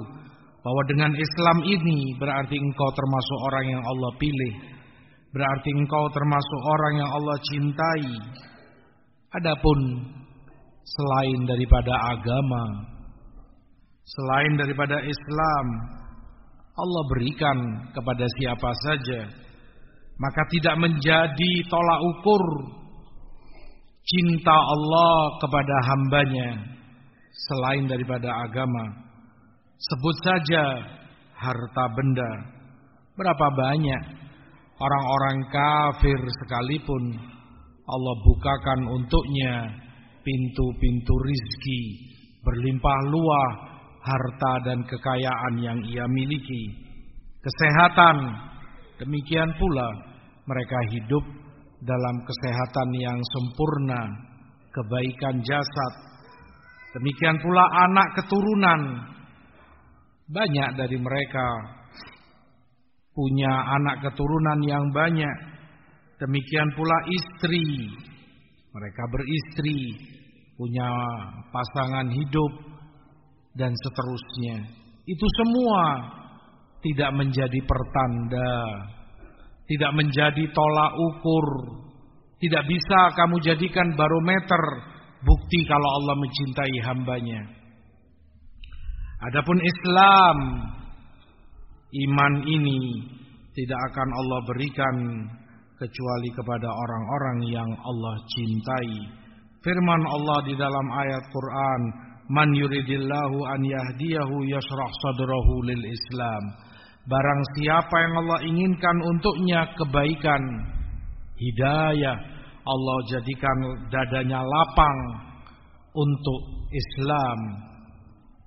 bahwa dengan Islam ini berarti engkau termasuk orang yang Allah pilih. Berarti engkau termasuk orang yang Allah cintai. Adapun selain daripada agama, selain daripada Islam, Allah berikan kepada siapa saja. Maka tidak menjadi tolak ukur cinta Allah kepada hambanya selain daripada agama. Sebut saja harta benda. Berapa banyak orang-orang kafir sekalipun Allah bukakan untuknya pintu-pintu rizki berlimpah luah harta dan kekayaan yang ia miliki. Kesehatan demikian pula mereka hidup dalam kesehatan yang sempurna, kebaikan jasad. Demikian pula anak keturunan banyak dari mereka punya anak keturunan yang banyak. Demikian pula istri. Mereka beristri, punya pasangan hidup dan seterusnya. Itu semua tidak menjadi pertanda, tidak menjadi tolak ukur, tidak bisa kamu jadikan barometer bukti kalau Allah mencintai hambanya. Adapun Islam iman ini tidak akan Allah berikan kecuali kepada orang-orang yang Allah cintai. Firman Allah di dalam ayat Quran, "Man yuridillahu an yahdiyahu yashrah sadrahu lil Islam." Barang siapa yang Allah inginkan untuknya kebaikan, hidayah, Allah jadikan dadanya lapang untuk Islam.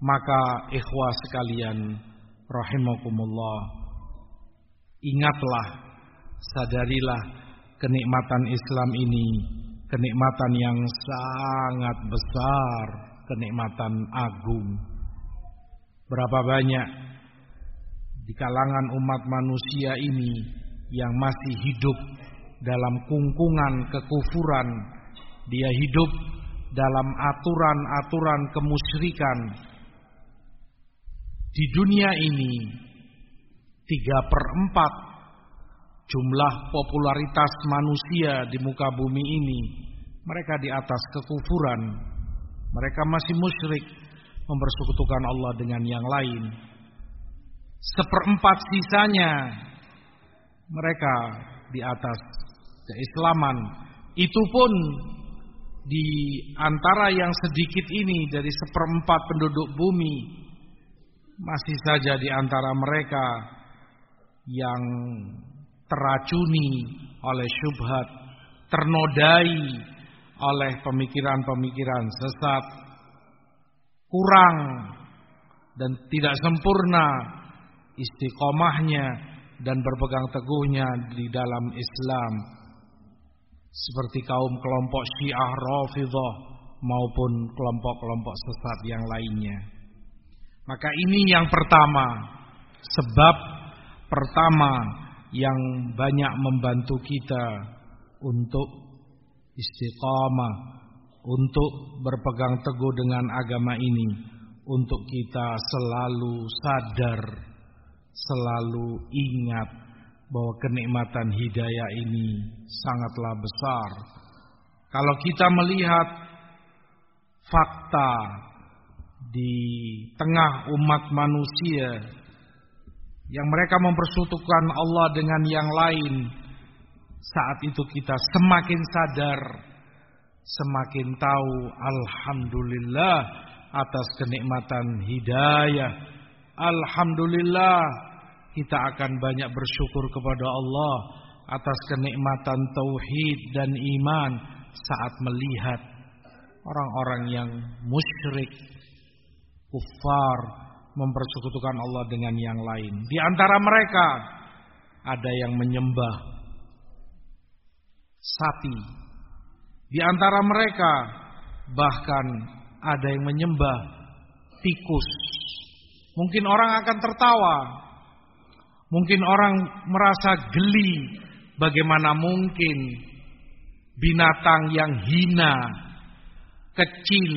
Maka ikhwah sekalian rahimakumullah ingatlah sadarilah kenikmatan Islam ini kenikmatan yang sangat besar, kenikmatan agung. Berapa banyak di kalangan umat manusia ini yang masih hidup dalam kungkungan kekufuran, dia hidup dalam aturan-aturan kemusyrikan, di dunia ini tiga per empat jumlah popularitas manusia di muka bumi ini mereka di atas kekufuran. Mereka masih musyrik mempersekutukan Allah dengan yang lain. Seperempat sisanya mereka di atas keislaman. Itu pun di antara yang sedikit ini dari seperempat penduduk bumi masih saja di antara mereka yang teracuni oleh syubhat, ternodai oleh pemikiran-pemikiran sesat, kurang dan tidak sempurna istiqomahnya dan berpegang teguhnya di dalam Islam seperti kaum kelompok Syiah Rafidhah maupun kelompok-kelompok sesat yang lainnya. Maka ini yang pertama. sebab pertama yang banyak membantu kita untuk istiqamah, untuk berpegang teguh dengan agama ini, untuk kita selalu sadar, selalu ingat bahwa kenikmatan hidayah ini sangatlah besar. Kalau kita melihat fakta di tengah umat manusia yang mereka mempersekutukan Allah dengan yang lain, saat itu kita semakin sadar, semakin tahu alhamdulillah atas kenikmatan hidayah. Alhamdulillah kita akan banyak bersyukur kepada Allah atas kenikmatan tauhid dan iman saat melihat orang-orang yang musyrik, kufar, mempersekutukan Allah dengan yang lain. Di antara mereka ada yang menyembah sapi. Di antara mereka bahkan ada yang menyembah tikus. Mungkin orang akan tertawa. Mungkin orang merasa geli bagaimana mungkin binatang yang hina, kecil,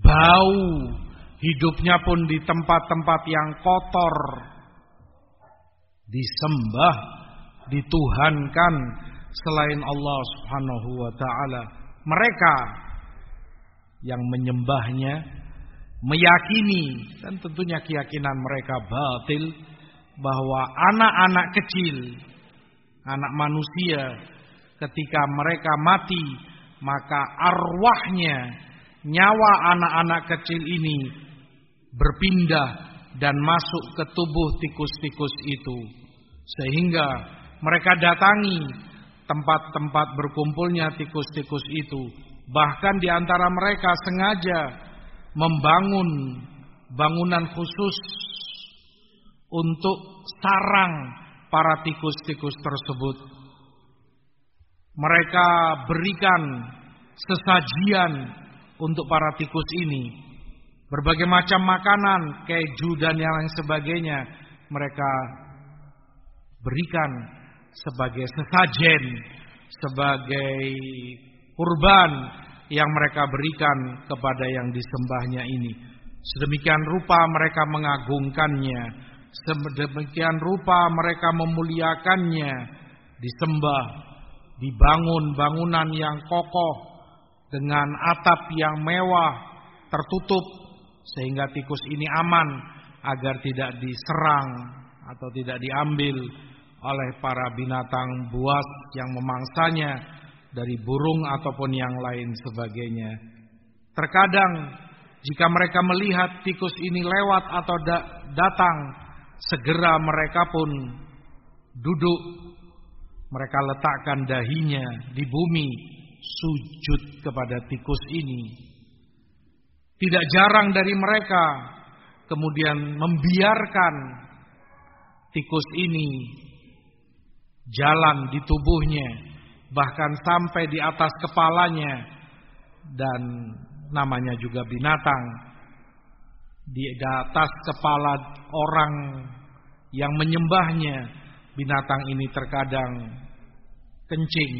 bau, hidupnya pun di tempat-tempat yang kotor, disembah, dituhankan selain Allah Subhanahu wa taala. Mereka yang menyembahnya meyakini dan tentunya keyakinan mereka batil bahwa anak-anak kecil, anak manusia ketika mereka mati maka arwahnya nyawa anak-anak kecil ini berpindah dan masuk ke tubuh tikus-tikus itu. Sehingga mereka datangi tempat-tempat berkumpulnya tikus-tikus itu. Bahkan di antara mereka sengaja membangun bangunan khusus untuk sarang para tikus-tikus tersebut. Mereka berikan sesajian untuk para tikus ini. Berbagai macam makanan, keju dan yang lain sebagainya mereka berikan sebagai sesajen, sebagai kurban yang mereka berikan kepada yang disembahnya ini. Sedemikian rupa mereka mengagungkannya, sedemikian rupa mereka memuliakannya, disembah, dibangun bangunan yang kokoh dengan atap yang mewah, tertutup sehingga tikus ini aman agar tidak diserang atau tidak diambil oleh para binatang buas yang memangsanya dari burung ataupun yang lain sebagainya. Terkadang jika mereka melihat tikus ini lewat atau da datang, segera mereka pun duduk. Mereka letakkan dahinya di bumi, sujud kepada tikus ini tidak jarang dari mereka kemudian membiarkan tikus ini jalan di tubuhnya, bahkan sampai di atas kepalanya dan namanya juga binatang di atas kepala orang yang menyembahnya binatang ini terkadang kencing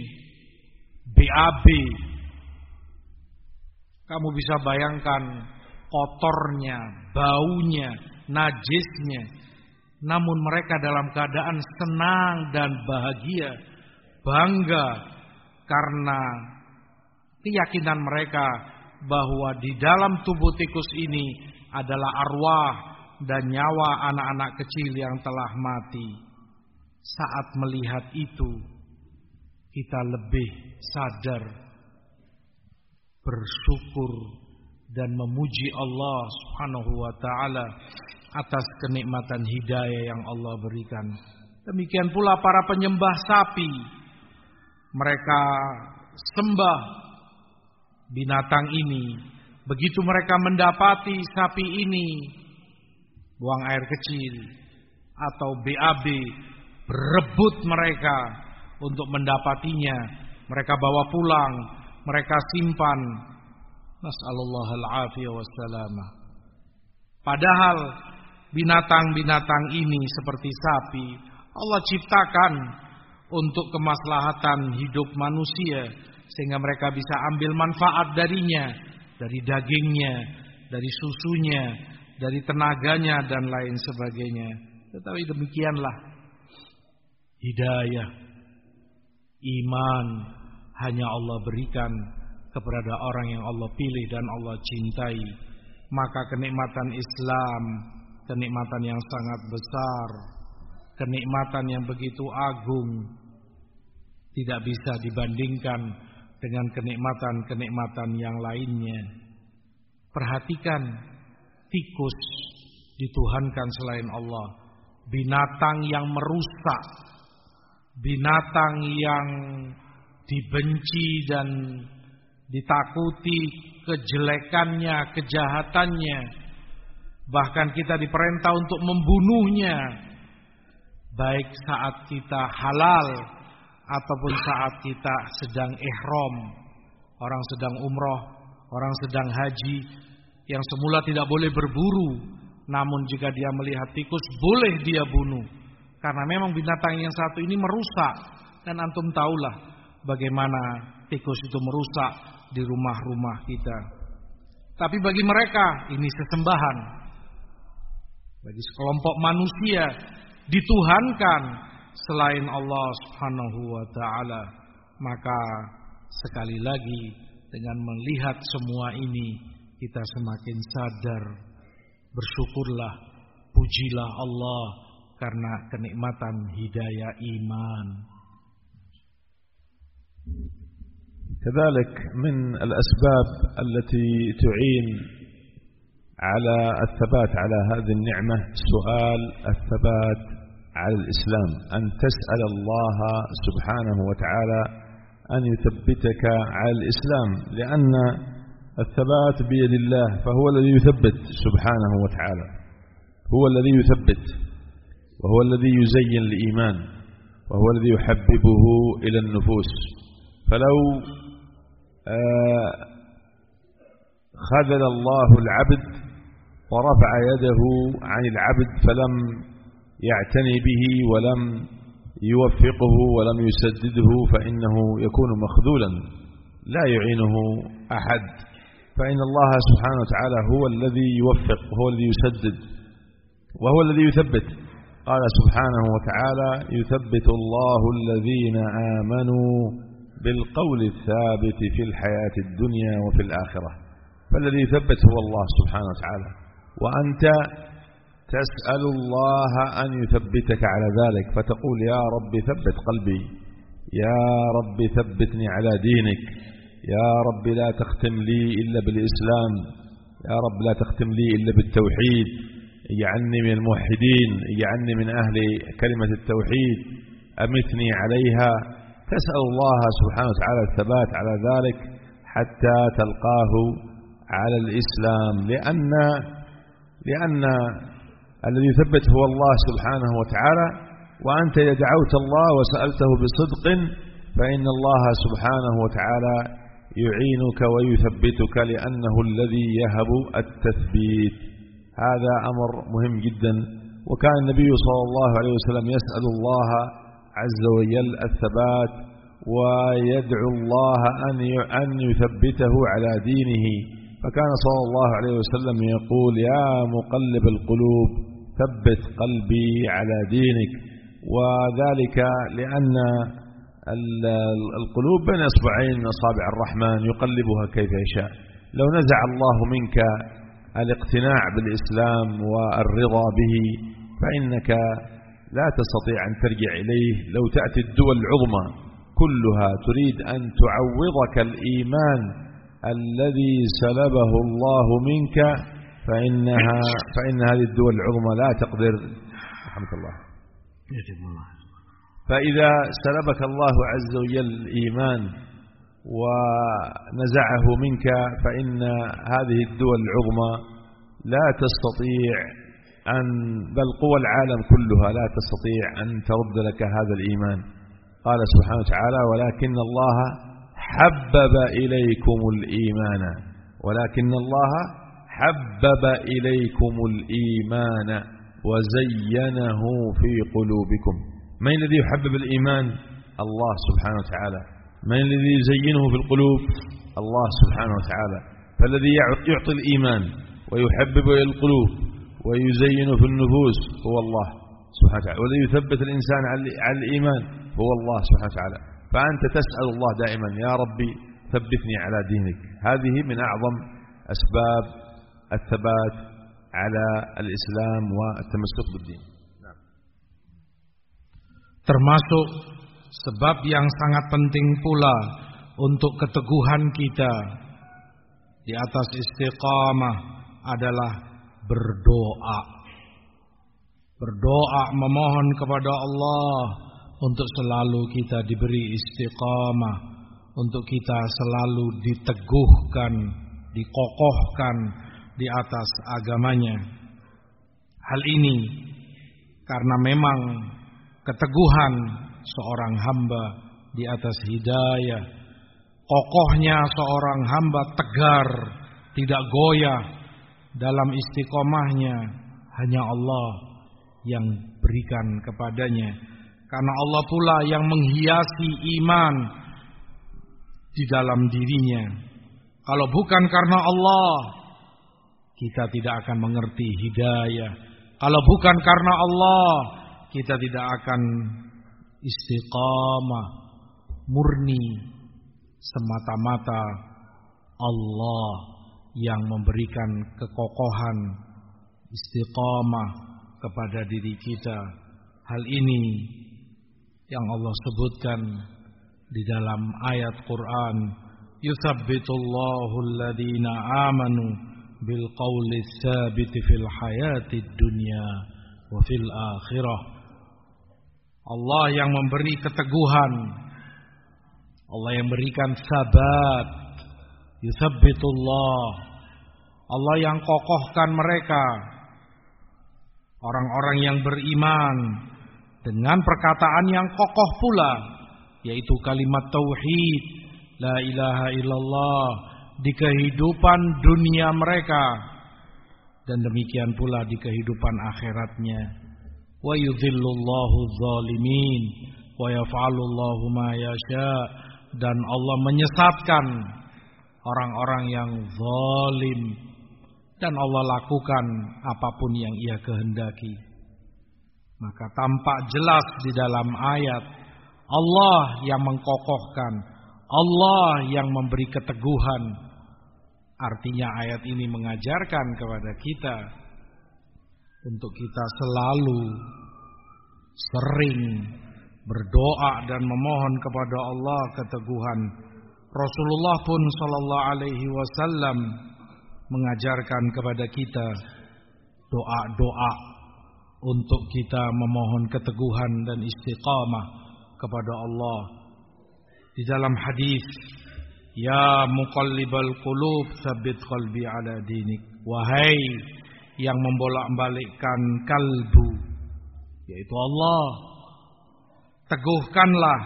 BAB kamu bisa bayangkan kotornya, baunya, najisnya. Namun mereka dalam keadaan senang dan bahagia, bangga karena keyakinan mereka bahwa di dalam tubuh tikus ini adalah arwah dan nyawa anak-anak kecil yang telah mati. Saat melihat itu, kita lebih sadar bersyukur dan memuji Allah Subhanahu wa taala atas kenikmatan hidayah yang Allah berikan. Demikian pula para penyembah sapi. Mereka sembah binatang ini. Begitu mereka mendapati sapi ini buang air kecil atau BAB berebut mereka untuk mendapatinya. Mereka bawa pulang mereka simpan. Nas'alullah al-afiyah wassalamah. Padahal binatang-binatang ini seperti sapi Allah ciptakan untuk kemaslahatan hidup manusia sehingga mereka bisa ambil manfaat darinya, dari dagingnya, dari susunya, dari tenaganya dan lain sebagainya. Tetapi demikianlah hidayah, iman hanya Allah berikan kepada orang yang Allah pilih dan Allah cintai. Maka kenikmatan Islam, kenikmatan yang sangat besar, kenikmatan yang begitu agung tidak bisa dibandingkan dengan kenikmatan-kenikmatan yang lainnya. Perhatikan tikus dituhankan selain Allah, binatang yang merusak, binatang yang dibenci dan ditakuti kejelekannya, kejahatannya. Bahkan kita diperintah untuk membunuhnya baik saat kita halal ataupun saat kita sedang ihram, orang sedang umroh, orang sedang haji yang semula tidak boleh berburu, namun jika dia melihat tikus boleh dia bunuh. Karena memang binatang yang satu ini merusak dan antum tahulah bagaimana tikus itu merusak di rumah-rumah kita. Tapi bagi mereka ini sesembahan. Bagi sekelompok manusia dituhankan selain Allah Subhanahu wa taala maka sekali lagi dengan melihat semua ini kita semakin sadar bersyukurlah pujilah Allah karena kenikmatan hidayah iman كذلك من الأسباب التي تعين على الثبات على هذه النعمة سؤال الثبات على الإسلام أن تسأل الله سبحانه وتعالى أن يثبتك على الإسلام لأن الثبات بيد الله فهو الذي يثبت سبحانه وتعالى هو الذي يثبت وهو الذي يزين الإيمان وهو الذي يحببه إلى النفوس. فلو آه، خذل الله العبد ورفع يده عن العبد فلم يعتني به ولم يوفقه ولم يسدده فإنه يكون مخذولا لا يعينه أحد. فإن الله سبحانه وتعالى هو الذي يوفق هو الذي يسدد وهو الذي يثبت. قال سبحانه وتعالى يثبت الله الذين آمنوا بالقول الثابت في الحياة الدنيا وفي الآخرة. فالذي يثبت هو الله سبحانه وتعالى. وأنت تسأل الله أن يثبتك على ذلك فتقول يا رب ثبت قلبي يا رب ثبتني على دينك يا رب لا تختم لي إلا بالإسلام يا رب لا تختم لي إلا بالتوحيد اجعلني من الموحدين اجعلني من أهل كلمة التوحيد أمتني عليها. تسأل الله سبحانه وتعالى الثبات على ذلك حتى تلقاه على الإسلام لأن لأن الذي يثبت هو الله سبحانه وتعالى وأنت إذا دعوت الله وسألته بصدق فإن الله سبحانه وتعالى يعينك ويثبتك لأنه الذي يهب التثبيت. هذا أمر مهم جدا. وكان النبي صلى الله عليه وسلم يسأل الله عز وجل الثبات ويدعو الله أن يثبته على دينه. فكان صلى الله عليه وسلم يقول يا مقلب القلوب ثبت قلبي على دينك. وذلك لأن القلوب بين أصبعين من أصابع الرحمن يقلبها كيف يشاء. لو نزع الله منك الاقتناع بالإسلام والرضا به فإنك لا تستطيع أن ترجع إليه. لو تأتي الدول العظمى كلها تريد أن تعوضك الإيمان الذي سلبه الله منك فإنها فإن هذه الدول العظمى لا تقدر رحمة الله. فإذا سلبك الله عز وجل الإيمان ونزعه منك فإن هذه الدول العظمى لا تستطيع أن بل قوى العالم كلها لا تستطيع أن ترد لك هذا الإيمان. قال سبحانه وتعالى ولكن الله حبب إليكم الإيمان ولكن الله حبب إليكم الإيمان وزينه في قلوبكم. من الذي يحبب الإيمان؟ الله سبحانه وتعالى. من الذي يزينه في القلوب؟ الله سبحانه وتعالى. فالذي يعطي الإيمان ويحبب إلى القلوب ويزين في النفوس هو الله سبحانه وتعالى. والذي يثبت الإنسان على الإيمان هو الله سبحانه وتعالى. فأنت تسأل الله دائما يا ربي ثبتني على دينك. هذه من أعظم أسباب الثبات على الإسلام والتمسك بالدين termasuk sebab yang sangat penting pula untuk keteguhan kita di atas istiqamah adalah berdoa. Berdoa memohon kepada Allah untuk selalu kita diberi istiqamah, untuk kita selalu diteguhkan, dikokohkan di atas agamanya. Hal ini karena memang keteguhan seorang hamba di atas hidayah, kokohnya seorang hamba tegar, tidak goyah dalam istiqomahnya hanya Allah yang berikan kepadanya. Karena Allah pula yang menghiasi iman di dalam dirinya. Kalau bukan karena Allah, kita tidak akan mengerti hidayah. Kalau bukan karena Allah, kita tidak akan istiqamah murni semata-mata Allah yang memberikan kekokohan istiqamah kepada diri kita. Hal ini yang Allah sebutkan di dalam ayat Quran, "Yuthabbitullahu alladhina amanu tsabit fil hayatid dunya wa fil akhirah." Allah yang memberi keteguhan, Allah yang memberikan sabat, Yuthabbitullah. Allah yang kokohkan mereka. Orang-orang yang beriman dengan perkataan yang kokoh pula yaitu kalimat tauhid la ilaha illallah di kehidupan dunia mereka dan demikian pula di kehidupan akhiratnya wa yudhillullahu zalimin wa yaf'alullahu ma yasha dan Allah menyesatkan orang-orang yang zalim dan Allah lakukan apa pun yang ia kehendaki. Maka tampak jelas di dalam ayat Allah yang mengkokohkan, Allah yang memberi keteguhan. Artinya ayat ini mengajarkan kepada kita untuk kita selalu sering berdoa dan memohon kepada Allah keteguhan Rasulullah pun sallallahu alaihi wasallam mengajarkan kepada kita doa-doa untuk kita memohon keteguhan dan istiqamah kepada Allah. Di dalam hadis, "Ya muqallibal qulub, tsabbit qalbi ala dinik." Wahai yang membolak-balikkan kalbu, yaitu Allah, teguhkanlah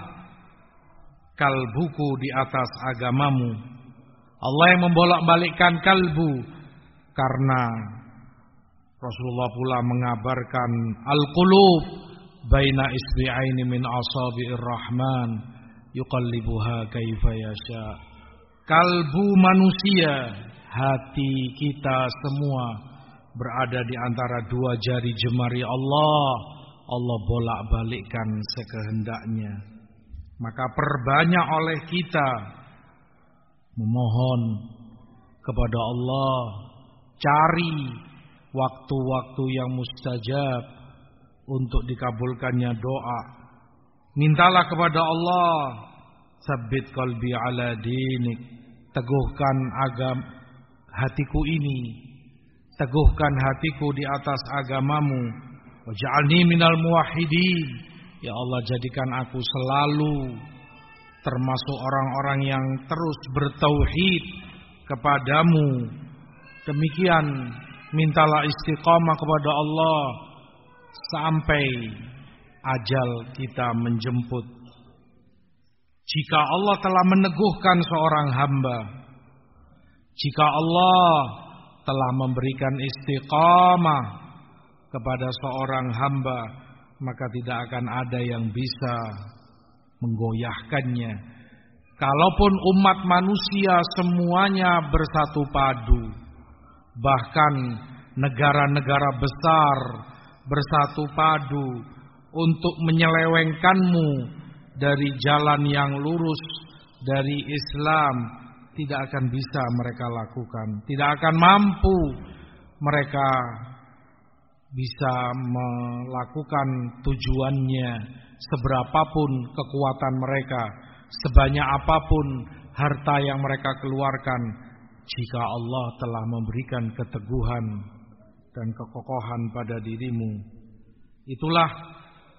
kalbuku di atas agamamu. Allah yang membolak-balikkan kalbu karena Rasulullah pula mengabarkan al-qulub baina isbi'aini min asabi'ir rahman yuqallibuha kaifa yasha. Kalbu manusia, hati kita semua berada di antara dua jari jemari Allah. Allah bolak-balikkan sekehendaknya. Maka perbanyak oleh kita memohon kepada Allah, cari waktu-waktu yang mustajab untuk dikabulkannya doa. Mintalah kepada Allah, sabit kalbi ala dinik, teguhkan agam hatiku ini, teguhkan hatiku di atas agamamu, waj'alni minal muwahhidin Ya Allah jadikan aku selalu termasuk orang-orang yang terus bertauhid kepadamu. Demikian mintalah istiqamah kepada Allah sampai ajal kita menjemput. Jika Allah telah meneguhkan seorang hamba, jika Allah telah memberikan istiqamah kepada seorang hamba maka tidak akan ada yang bisa menggoyahkannya. Kalaupun umat manusia semuanya bersatu padu, bahkan negara-negara besar bersatu padu untuk menyelewengkanmu dari jalan yang lurus dari Islam tidak akan bisa mereka lakukan, tidak akan mampu mereka bisa melakukan tujuannya seberapapun kekuatan mereka, sebanyak apa pun harta yang mereka keluarkan jika Allah telah memberikan keteguhan dan kekokohan pada dirimu. Itulah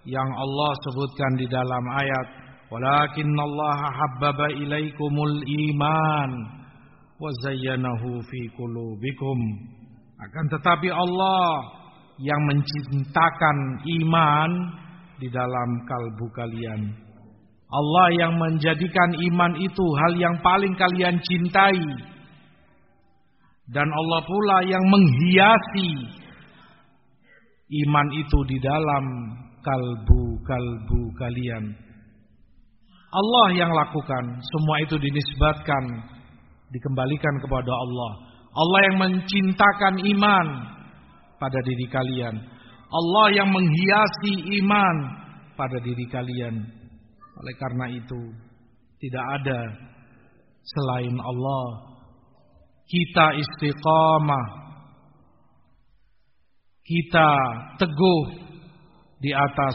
yang Allah sebutkan di dalam ayat Walakinnallaha habbaba ilaikumul iman wa zayyanahu fi qulubikum. Akan tetapi Allah yang menciptakan iman di dalam kalbu kalian. Allah yang menjadikan iman itu hal yang paling kalian cintai. Dan Allah pula yang menghiasi iman itu di dalam kalbu-kalbu kalian. Allah yang lakukan, semua itu dinisbatkan, dikembalikan kepada Allah. Allah yang menciptakan iman pada diri kalian. Allah yang menghiasi iman pada diri kalian. Oleh karena itu, tidak ada selain Allah. Kita istiqamah. Kita teguh di atas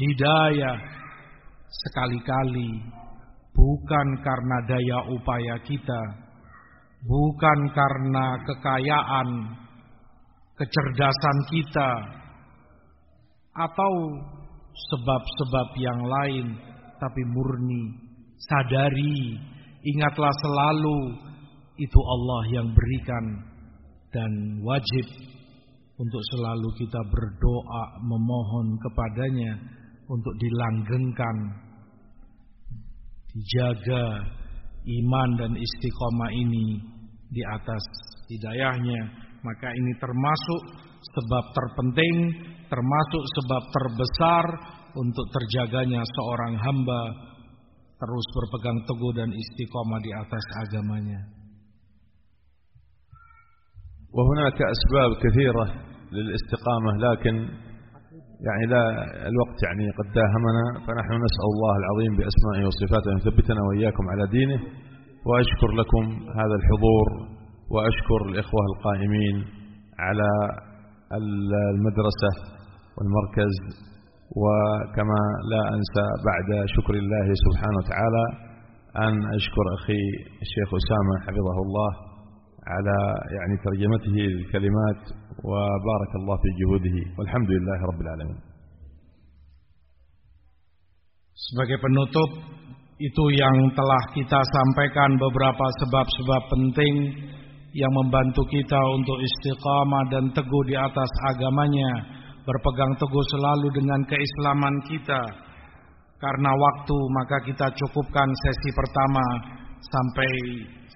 hidayah sekali-kali. Bukan karena daya upaya kita, bukan karena kekayaan, kecerdasan kita, atau sebab-sebab yang lain, tapi murni. Sadari, ingatlah selalu itu Allah yang berikan dan wajib untuk selalu kita berdoa memohon kepadanya untuk dilanggengkan dijaga iman dan istiqomah ini di atas hidayahnya maka ini termasuk sebab terpenting termasuk sebab terbesar untuk terjaganya seorang hamba terus berpegang teguh dan istiqomah di atas agamanya. وهناك أسباب كثيرة للاستقامة لكن يعني لا الوقت يعني قد داهمنا فنحن نسأل الله العظيم بأسمائه وصفاته أن يثبتنا وإياكم على دينه وأشكر لكم هذا الحضور وأشكر الإخوة القائمين على المدرسة والمركز وكما لا أنسى بعد شكر الله سبحانه وتعالى أن أشكر أخي الشيخ أسامة حفظه الله على يعني ترجمته للكلمات وبارك الله في جهوده والحمد لله رب العالمين Sebagai penutup itu yang telah kita sampaikan beberapa sebab-sebab penting yang membantu kita untuk istiqamah dan teguh di atas agamanya, berpegang teguh selalu dengan keislaman kita. Karena waktu maka kita cukupkan sesi pertama sampai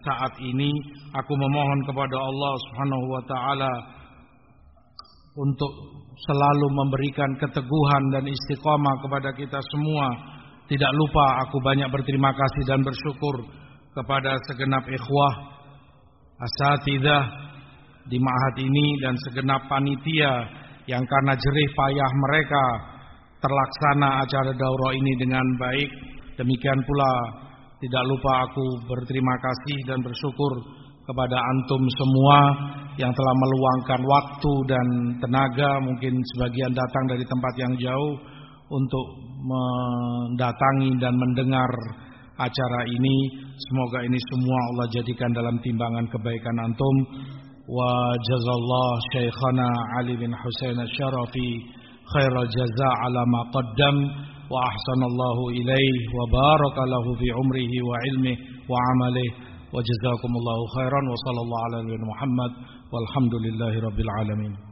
saat ini aku memohon kepada Allah Subhanahu wa taala untuk selalu memberikan keteguhan dan istiqomah kepada kita semua. Tidak lupa aku banyak berterima kasih dan bersyukur kepada segenap ikhwah asatidah di ma'had ini dan segenap panitia yang karena jerih payah mereka terlaksana acara daurah ini dengan baik. Demikian pula tidak lupa aku berterima kasih dan bersyukur kepada antum semua yang telah meluangkan waktu dan tenaga mungkin sebagian datang dari tempat yang jauh untuk mendatangi dan mendengar acara ini. Semoga ini semua Allah jadikan dalam timbangan kebaikan antum. Wa jazallah syekhana Ali bin Husain Syarafi khairal jaza ala ma wa ahsanallahu ilaih wa barakallahu fi umrihi wa ilmihi wa amalihi. Wa jazakumullahu khairan wa sallallahu ala Muhammad. Walhamdulillahi rabbil alamin